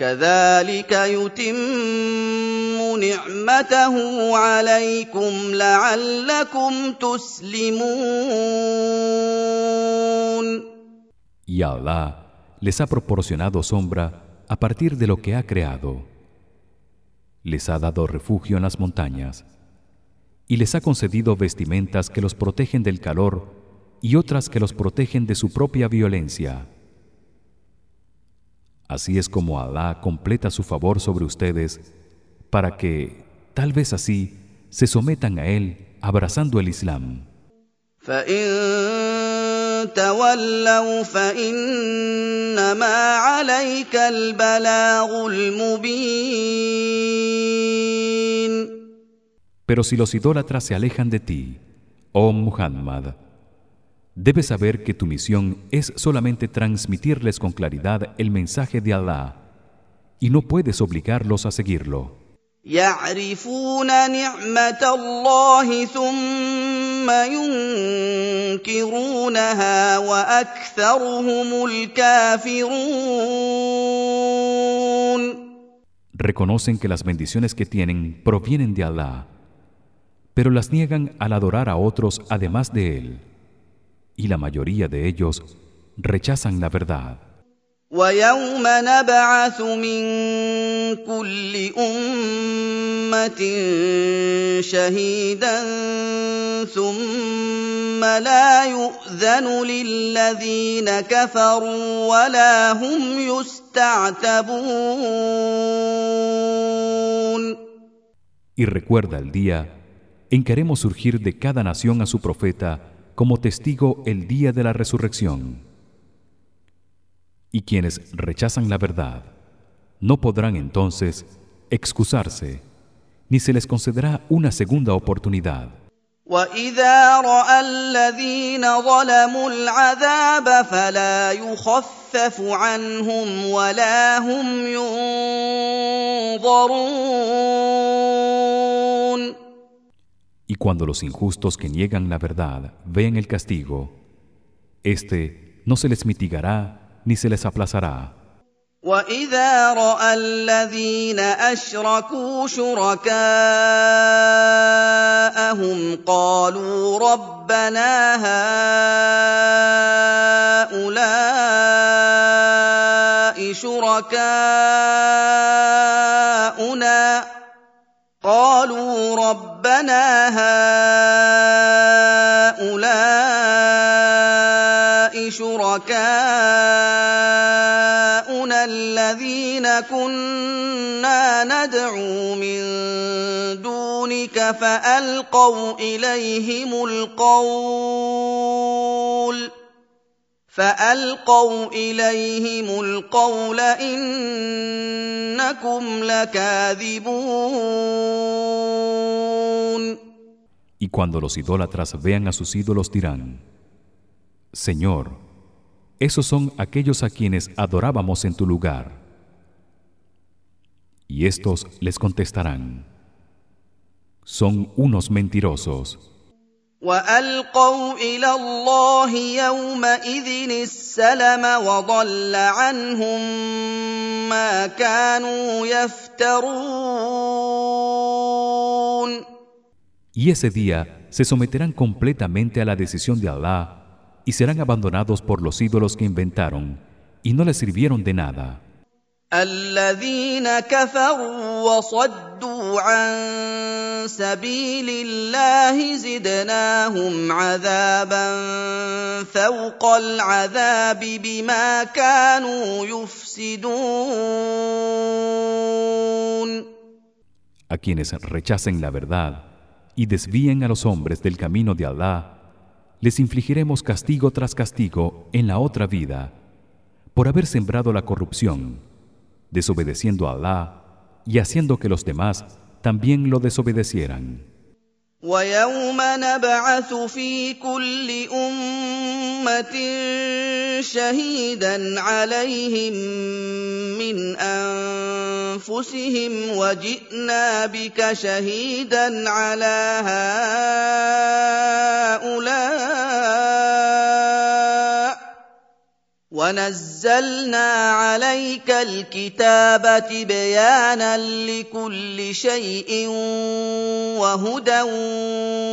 كذلك يتم نعمته عليكم لعلكم تسلمون y Alá les ha proporcionado sombra a partir de lo que ha creado les ha dado refugio en las montañas y les ha concedido vestimentas que los protegen del calor y otras que los protegen de su propia violencia Así es como Alá completa su favor sobre ustedes para que tal vez así se sometan a él abrazando el Islam. Pero si los idólatras se alejan de ti, oh Muhammad, Debes saber que tu misión es solamente transmitirles con claridad el mensaje de Alá y no puedes obligarlos a seguirlo. Reconocen que las bendiciones que tienen provienen de Alá, pero las niegan al adorar a otros además de él Y la mayoría de ellos rechazan la verdad. ويوم نبعث من كل أمة شهيدا ثم لا يؤذن للذين كفروا ولا هم يستعتبون Y recuerda el día en que haremos surgir de cada nación a su profeta como testigo el día de la resurrección. y quienes rechazan la verdad no podrán entonces excusarse ni se les concederá una segunda oportunidad واذا راى الذين ظلموا العذاب فلا يخفف عنهم ولا هم ينظرون Y cuando los injustos que niegan la verdad vean el castigo, este no se les mitigará ni se les aplazará. واذا راى الذين اشركوا شركاءهم قالوا ربنا هؤلاء شركاؤنا قالوا ربنا هؤلاء شركاؤنا الذين كنا ندعو من دونك فألقوا إليهم القول فالقوا اليهم القول انكم لكاذبون Y cuando los idólatras vean a sus ídolos dirán: Señor, esos son aquellos a quienes adorábamos en tu lugar. Y estos les contestarán: Son unos mentirosos. والقوا الى الله يومئذ السلم وضل عنهم ما كانوا يفترون Y ese día se someterán completamente a la decisión de Allah y serán abandonados por los ídolos que inventaron y no les sirvieron de nada. الذين كفروا وصدوا عن سبيل الله زدناهم عذابا فوق العذاب بما كانوا يفسدون A quienes rechacen la verdad y desvíen a los hombres del camino de Allah, les infligiremos castigo tras castigo en la otra vida por haber sembrado la corrupción, desobedeciendo a Allah y haciendo que los demás también lo desobedecieran. ويوم نبعث في كل امه شهيدا عليهم من انفسهم وجئنا بك شهيدا على هؤلاء ونزلنا عليك الكتاب تبيانا لكل شيء وهدى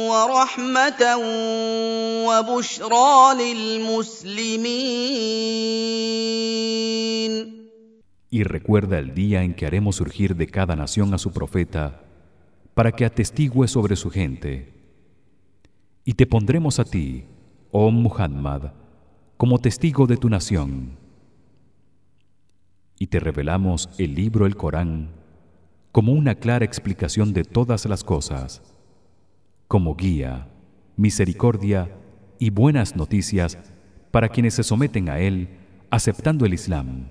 ورحمه وبشرى للمسلمين Y recuerda el día en que haremos surgir de cada nación a su profeta para que atestigue sobre su gente. Y te pondremos a ti, oh Muhammad, como testigo de tu nación. Y te revelamos el libro el Corán como una clara explicación de todas las cosas, como guía, misericordia y buenas noticias para quienes se someten a él aceptando el Islam.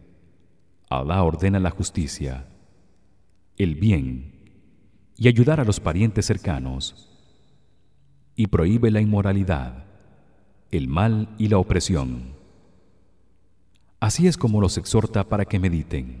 Allah ordena la justicia, el bien y ayudar a los parientes cercanos y prohíbe la inmoralidad, el mal y la opresión. Así es como los exhorta para que mediten.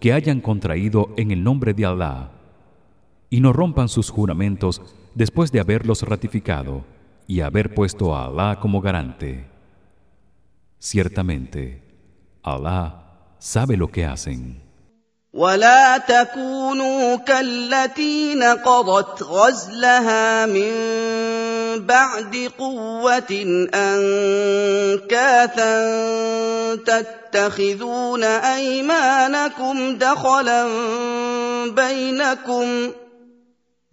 que hayan contraído en el nombre de Allah y no rompan sus juramentos después de haberlos ratificado y haber puesto a Allah como garante. Ciertamente Allah sabe lo que hacen ولا تكونوا كالتي نقضت غزلها من بعد قوه انكاثا تتخذون ايمانكم دخلا بينكم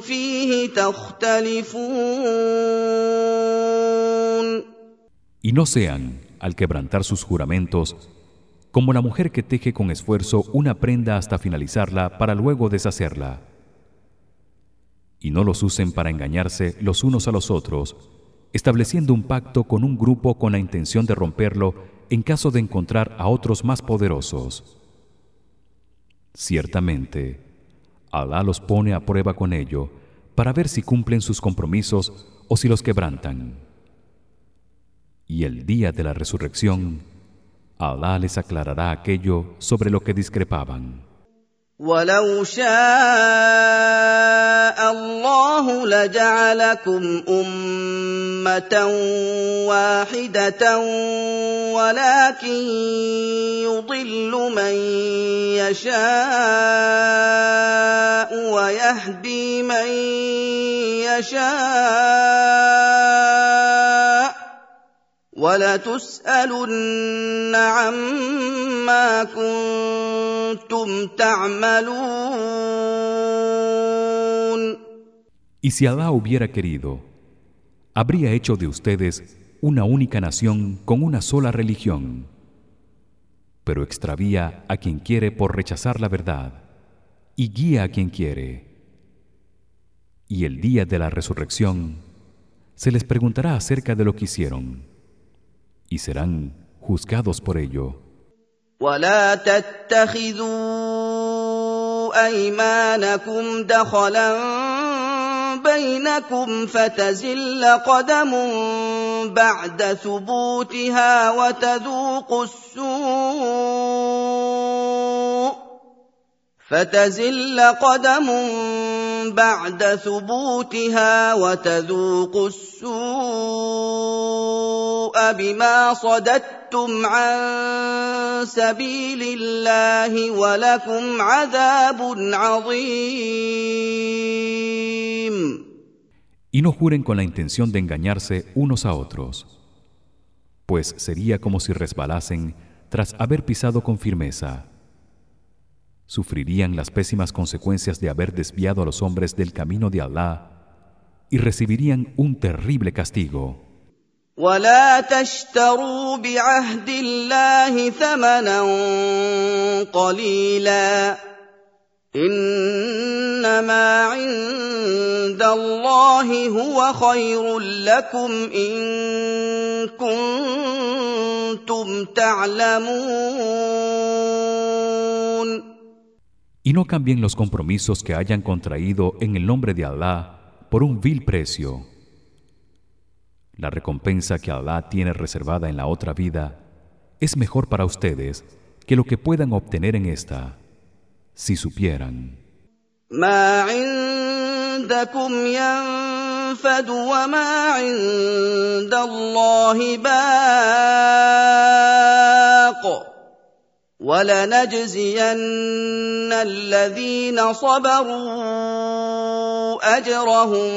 فيه تختلفون Y no sean, al quebrantar sus juramentos, como la mujer que teje con esfuerzo una prenda hasta finalizarla para luego deshacerla. Y no los usen para engañarse los unos a los otros, estableciendo un pacto con un grupo con la intención de romperlo en caso de encontrar a otros más poderosos. Ciertamente, Alá los pone a prueba con ello para ver si cumplen sus compromisos o si los quebrantan. Y el día de la resurrección, Alá les aclarará aquello sobre lo que discrepaban. ولو شاء الله لجعلكم امه واحدة ولكن يضل من يشاء ويهدي من يشاء ولتسالن عما كنتم تعملون Y si Alá hubiera querido, habría hecho de ustedes una única nación con una sola religión. Pero extravía a quien quiere por rechazar la verdad y guía a quien quiere. Y el día de la resurrección se les preguntará acerca de lo que hicieron Y serán juzgados por ello. ولا تتخذوا ايمانكم دخلا بينكم فتزل قدم بعد ثبوتها وتذوقوا السوء فتزل قدم بعد ثبوتها وتذوقوا السوء بما صددتم عن سبيل الله ولكم عذاب عظيم Y no juren con la intención de engañarse unos a otros, pues sería como si resbalasen tras haber pisado con firmeza. Sufrirían las pésimas consecuencias de haber desviado a los hombres del camino de Allah y recibirían un terrible castigo. ولا تشتروا بعهد الله ثمنا قليلا انما عند الله هو خير لكم ان كنتم تعلمون y no cambien los compromisos que hayan contraído en el nombre de Allah por un vil precio. La recompensa que Allah tiene reservada en la otra vida es mejor para ustedes que lo que puedan obtener en esta, si supieran. ولنجزين الذين صبروا اجرهم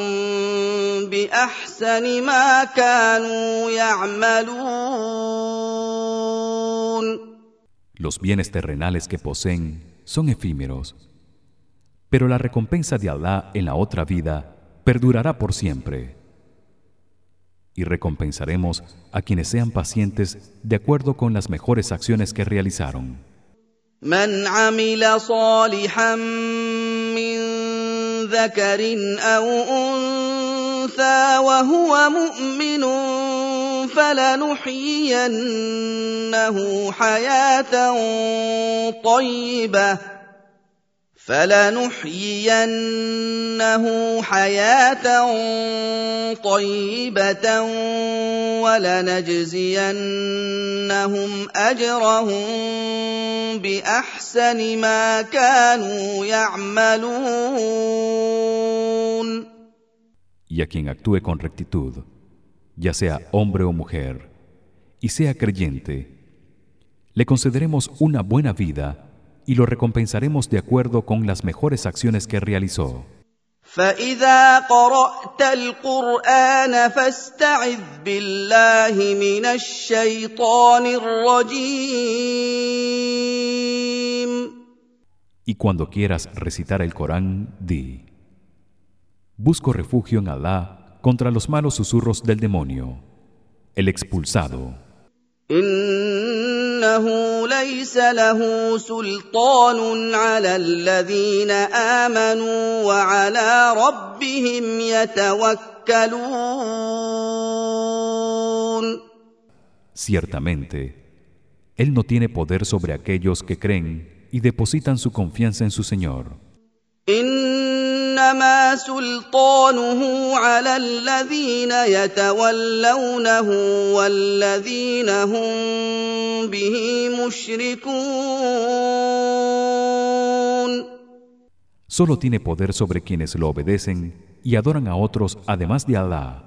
باحسن ما كانوا يعملون Los bienes terrenales que poseen son efímeros, pero la recompensa de Allah en la otra vida perdurará por siempre. Y recompensaremos a quienes sean pacientes de acuerdo con las mejores acciones que realizaron. من عمل صالحا من ذكر او انثى وهو مؤمن فلنحيينه حياه طيبه فلنحيينه حياه طيبه ولنجزينهم اجرهم باحسن ما كانوا يعملون Y a quien actúe con rectitud, ya sea hombre o mujer, y sea creyente, le concederemos una buena vida y lo recompensaremos de acuerdo con las mejores acciones que realizó. فإذا قرأت القرآن فاستعذ بالله من الشيطان الرجيم Y cuando quieras recitar el Corán, di: Busco refugio en Alá contra los malos susurros del demonio, el expulsado. انه ليس له سلطان على الذين امنوا وعلى ربهم يتوكلون Ciertamente, él no tiene poder sobre aquellos que creen y depositan su confianza en su Señor. انما سلطانه على الذين يتولونه والذين هم به مشركون Solo tiene poder sobre quienes lo obedecen y adoran a otros además de Allah.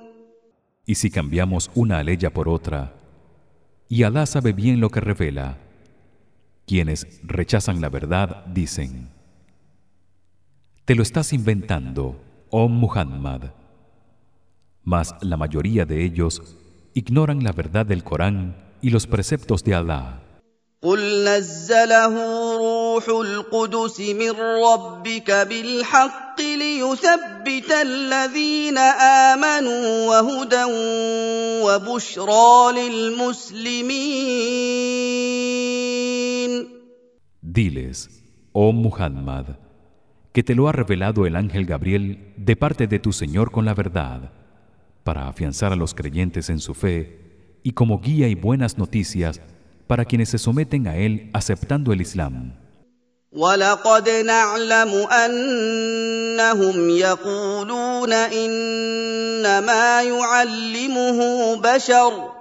Y si cambiamos una aleya por otra, y Alá sabe bien lo que revela, quienes rechazan la verdad dicen: Te lo estás inventando, oh Muhammad. Mas la mayoría de ellos ignoran la verdad del Corán y los preceptos de Alá. قل نزله روح القدس من ربك بالحق ليثبت الذين امنوا وهدى وبشرى للمسلمين Diles, oh Muhammad, que te lo ha revelado el ángel Gabriel de parte de tu Señor con la verdad, para afianzar a los creyentes en su fe y como guía y buenas noticias para quienes se someten a él aceptando el Islam. ولقد نعلم انهم يقولون انما يعلمه بشر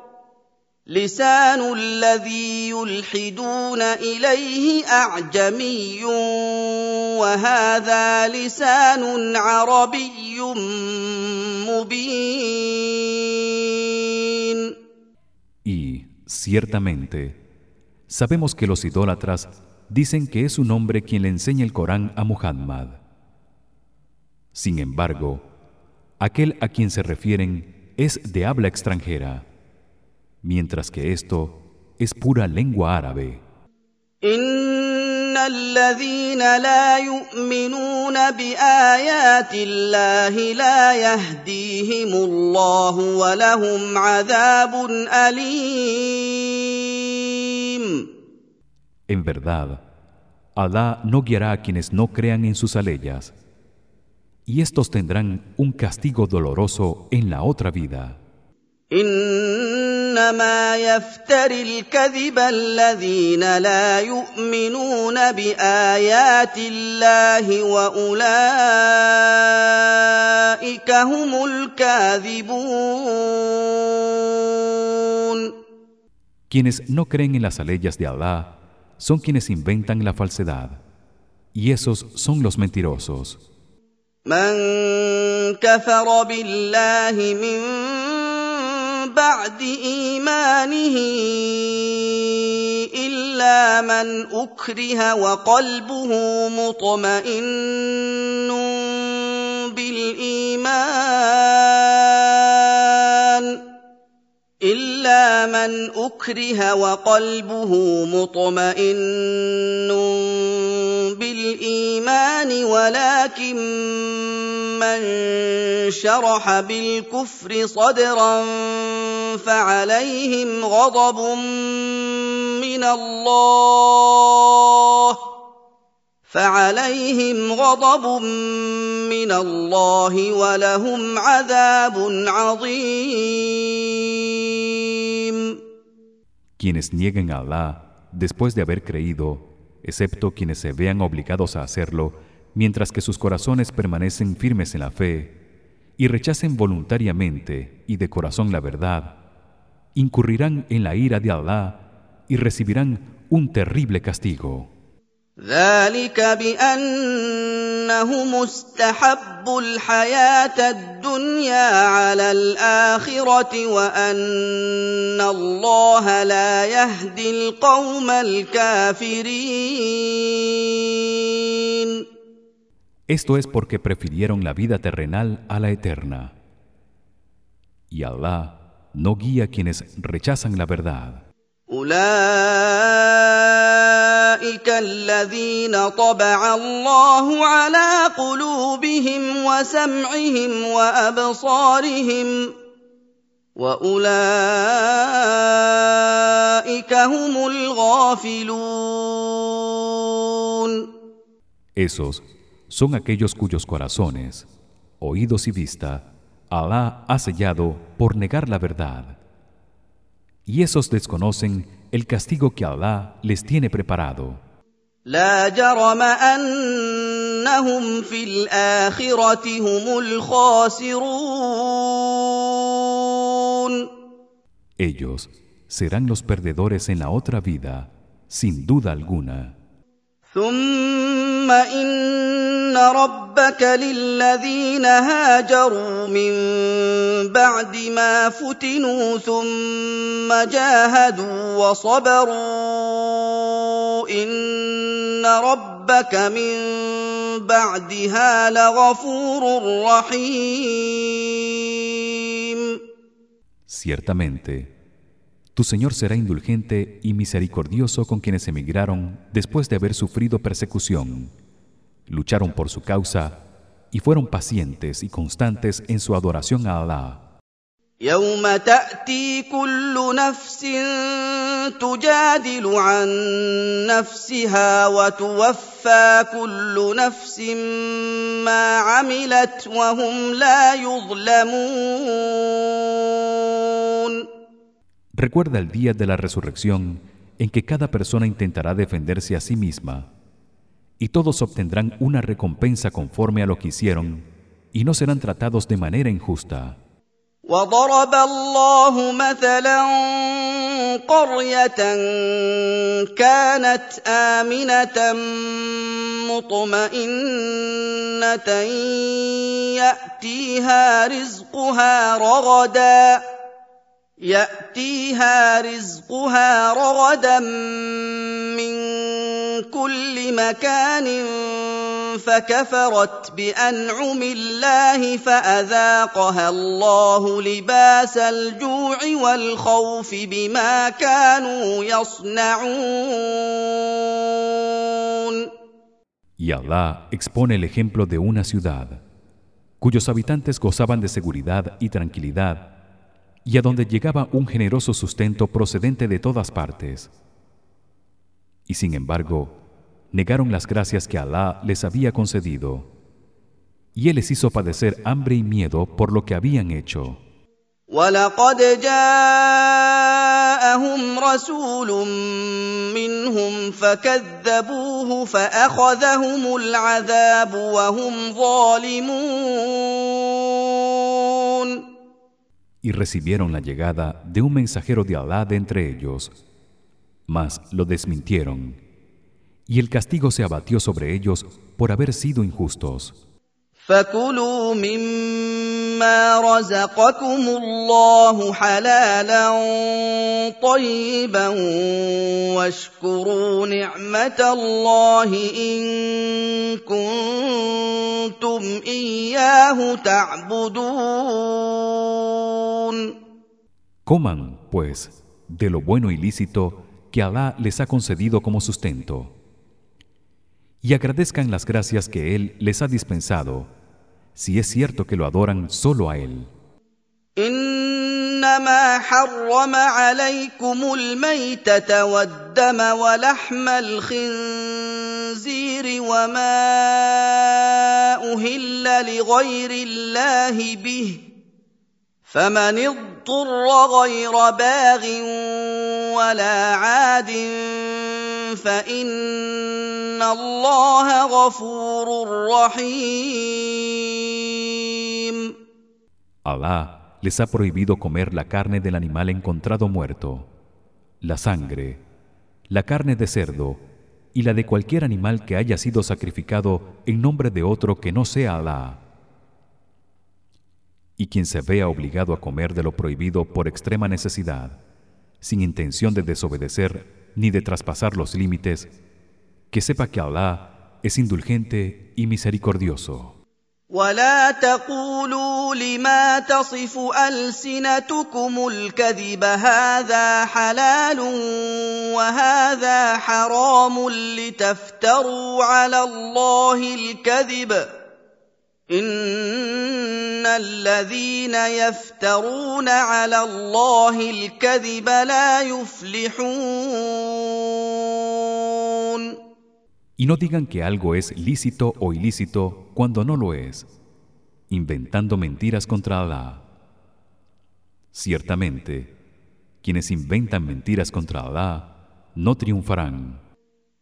لسان الذي يلحدون اليه اعجمي وهذا لسان عربي مبين ciertamente sabemos que los idólatras dicen que es un hombre quien le enseña el Corán a Muhammad. Sin embargo, aquel a quien se refieren es de habla extranjera, mientras que esto es pura lengua árabe. ان الذين لا يؤمنون بايات الله لا يهديهم الله ولهم عذاب اليم En verdad, Alá no guiará a quienes no crean en sus aleyas, y estos tendrán un castigo doloroso en la otra vida. انما يفتر الكذب الذين لا يؤمنون بايات الله واولئك هم الكاذبون Quienes no creen en las aleyas de Alá son quienes inventan la falsedad, y esos son los mentirosos. من كفر بالله من بعد إيمانه إلا من أكره وقلبه مطمئن بالإيمان. الا من اكره وقلبه مطمئن بالايمان ولكن من شرح بالكفر صدرا فعليهم غضب من الله فعليهم غضب من الله ولهم عذاب عظيم Quienes nieguen a Allah después de haber creído, excepto quienes se vean obligados a hacerlo, mientras que sus corazones permanecen firmes en la fe y rechacen voluntariamente y de corazón la verdad incurrirán en la ira de Allah y recibirán un terrible castigo ذلك بانهم استحبوا الحياة الدنيا على الاخره وان الله لا يهدي القوم الكافرين Esto es porque prefirieron la vida terrenal a la eterna. Y Allah no guía quienes rechazan la verdad. اولئك الذين طبع الله على قلوبهم وسمعهم وابصارهم واولئك هم الغافلون Esos son aquellos cuyos corazones, oídos y vista Allah ha sellado por negar la verdad. y esos desconocen el castigo que Alá les tiene preparado. Ellos serán los perdedores en la otra vida, sin duda alguna. ثم ان ربك للذين هاجروا من بعد ما فتنوا ثم جاهدوا وصبروا ان ربك من بعدها لغفور رحيم. Ciertamente, tu Señor será indulgente y misericordioso con quienes emigraron después de haber sufrido persecución, lucharon por su causa y fueron pacientes y constantes en su adoración a Allah. يوم تاتي كل نفس تجادل عن نفسها وتوفى كل نفس ما عملت وهم لا يظلمون Recuerda el día de la resurrección en que cada persona intentará defenderse a sí misma y todos obtendrán una recompensa conforme a lo que hicieron y no serán tratados de manera injusta. وضرب الله مثلا قريه كانت امنه مطمئنه ياتيها رزقها رغدا ياتيها رزقها رغدا من كل مكان فكفرت بانعم الله فاذاقها الله لباس الجوع والخوف بما كانوا يصنعون Y Allah expone el ejemplo de una ciudad cuyos habitantes gozaban de seguridad y tranquilidad y a donde llegaba un generoso sustento procedente de todas partes. Y sin embargo, negaron las gracias que Allah les había concedido. Y él les hizo padecer hambre y miedo por lo que habían hecho. ولقد جاءهم رسول منهم فكذبوه فاخذهم العذاب وهم ظالمون Y recibieron la llegada de un mensajero de Allah de entre ellos, mas lo desmintieron. Y el castigo se abatió sobre ellos por haber sido injustos. فكلوا مما رزقكم الله حلالا طيبا واشكروا نعمه الله ان كنتم اياه تعبدون Coman, pues, de lo bueno y lícito que Alá les ha concedido como sustento. Y agradezcan las gracias que él les ha dispensado si es cierto que lo adoran solo a él. إنما حرم عليكم الميتة والدم ولحم الخنزير وما أهل لغير الله به فمن اضطر غير باغ ولا عاد فان الله غفور رحيم Alá les ha prohibido comer la carne del animal encontrado muerto, la sangre, la carne de cerdo y la de cualquier animal que haya sido sacrificado en nombre de otro que no sea Alá. Y quien se vea obligado a comer de lo prohibido por extrema necesidad, sin intención de desobedecer ni de traspasar los límites, que sepa que Alá es indulgente y misericordioso. ولا تقولوا لما تصف السنتكم الكذب هذا حلال وهذا حرام لتفتروا على الله الكذب ان الذين يفترون على الله الكذب لا يفلحون Y no digan que algo es lícito o ilícito cuando no lo es, inventando mentiras contra Alá. Ciertamente, quienes inventan mentiras contra Alá no triunfarán.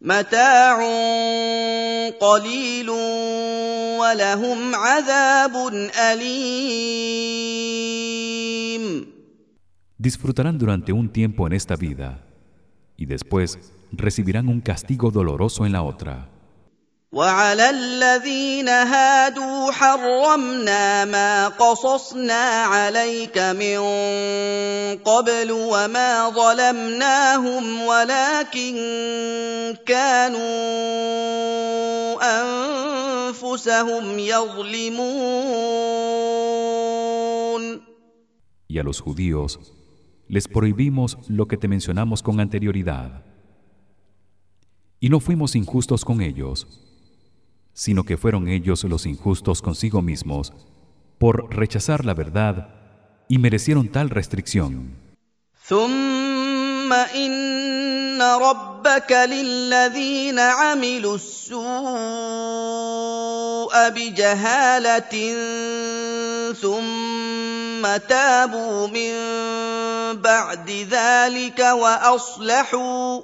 متاع قليل ولهم عذاب أليم Disfrutarán durante un tiempo en esta vida y después recibirán un castigo doloroso en la otra. وعلى الذين هادوا حرمنا ما قصصنا عليك من قبل وما ظلمناهم ولكن كانوا انفسهم يظلمون Y a los judíos les prohibimos lo que te mencionamos con anterioridad. Y no fuimos injustos con ellos, sino que fueron ellos los injustos consigo mismos por rechazar la verdad y merecieron tal restricción. ثم ان ربك للذين عملوا السوء بجهاله ثم تابوا من بعد ذلك واصلحوا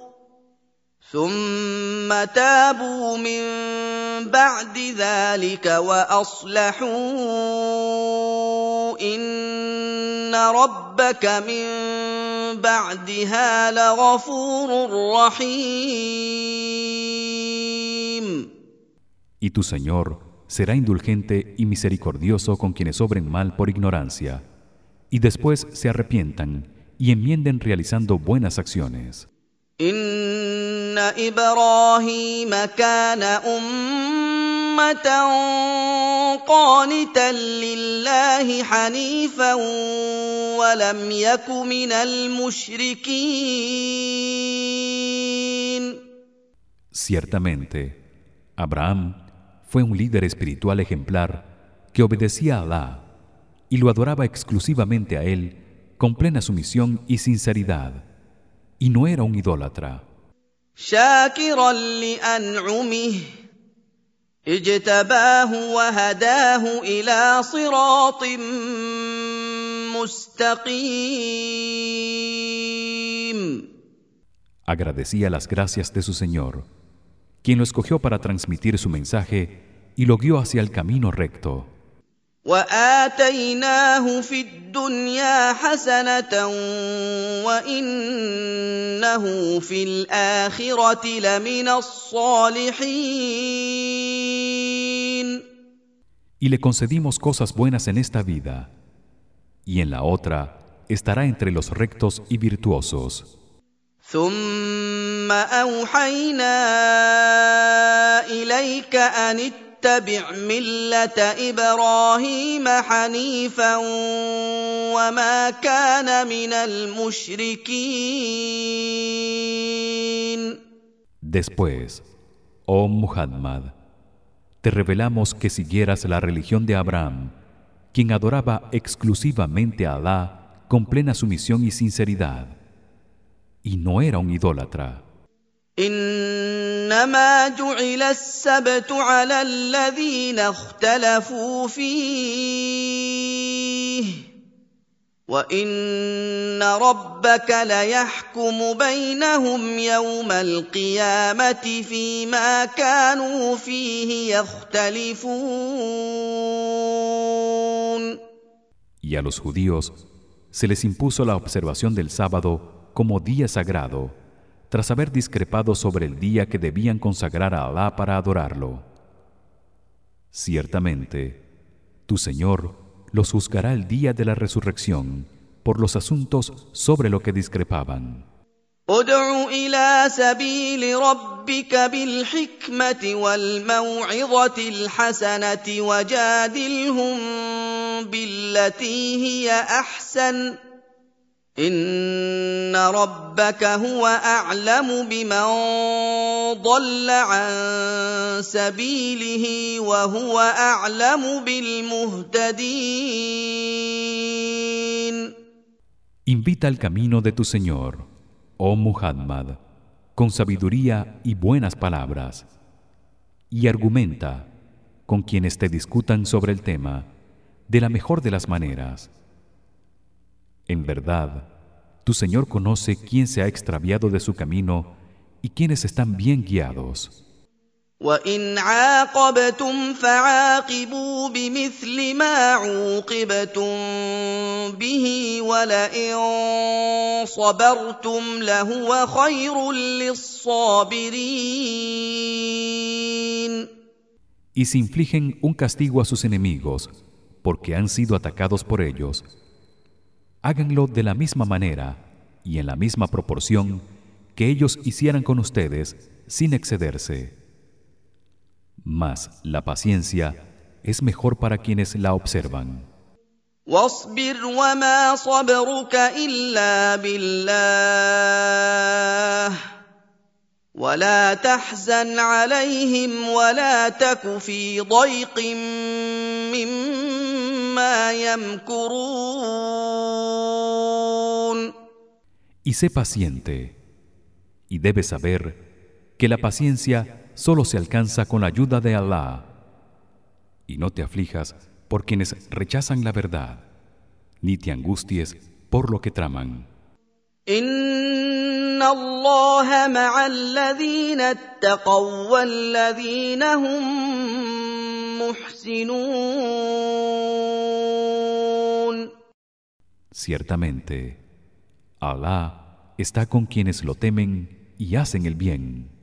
ثم تابوا من بعد ذلك واصلحوا ان ربك من بعدها لغفور رحيم Y tu Señor será indulgente y misericordioso con quienes obren mal por ignorancia y después se arrepientan y enmienden realizando buenas acciones. ان ابراهيم كان امه قانتا لله حنيفا ولم يك من المشركين Ciertamente, Abraham fue un líder espiritual ejemplar que obedecía a Alá y lo adoraba exclusivamente a él con plena sumisión y sinceridad, y no era un idólatra. شاكرا لانعمه اجتباه وهداه الى صراط مستقيم Agradecía las gracias de su Señor, quien lo escogió para transmitir su mensaje y lo guió hacia el camino recto. واتيناه في الدنيا حسنه وانه في الاخره لمن الصالحين y le concedimos cosas buenas en esta vida y en la otra estará entre los rectos y virtuosos ثم اوحينا اليك ان اتبع مله ابراهيم حنيفا وما كان من المشركين Después, oh Muhammad, te revelamos que siguieras la religión de Abraham, quien adoraba exclusivamente a Alá con plena sumisión y sinceridad, y no era un idólatra. إنما جعل السبت على الذين اختلفوا فيه وإن ربك ليحكم بينهم يوم القيامة فيما كانوا فيه يختلفون. Y a los judíos se les impuso la observación del sábado como día sagrado tras haber discrepado sobre el día que debían consagrar a Alá para adorarlo. Ciertamente, tu Señor los juzgará el día de la resurrección por los asuntos sobre lo que discrepaban. ان ربك هو اعلم بمن ضل عن سبيله وهو اعلم بالمهتدين Invita al camino de tu Señor, oh Muhammad, con sabiduría y buenas palabras, y argumenta con quienes te discutan sobre el tema de la mejor de las maneras. En verdad, tu Señor conoce quién se ha extraviado de su camino y quienes están bien guiados. وان عاقبتم فعاقبوا بمثل ما عوقبتم به ولئن صبرتم لهو خير للصابرين Y si infligen un castigo a sus enemigos porque han sido atacados por ellos, háganlo de la misma manera y en la misma proporción que ellos hicieran con ustedes sin excederse. Mas la paciencia es mejor para quienes la observan. واصبر وما صبرك الا بالله ولا تحزن عليهم ولا تك في ضيق مما يمكرون Y sé paciente. Y debes saber que la paciencia solo se alcanza con la ayuda de Allah. Y no te aflijas por quienes rechazan la verdad, ni te angusties por lo que traman. Ciertamente, Allah está con quienes lo temen y hacen el bien.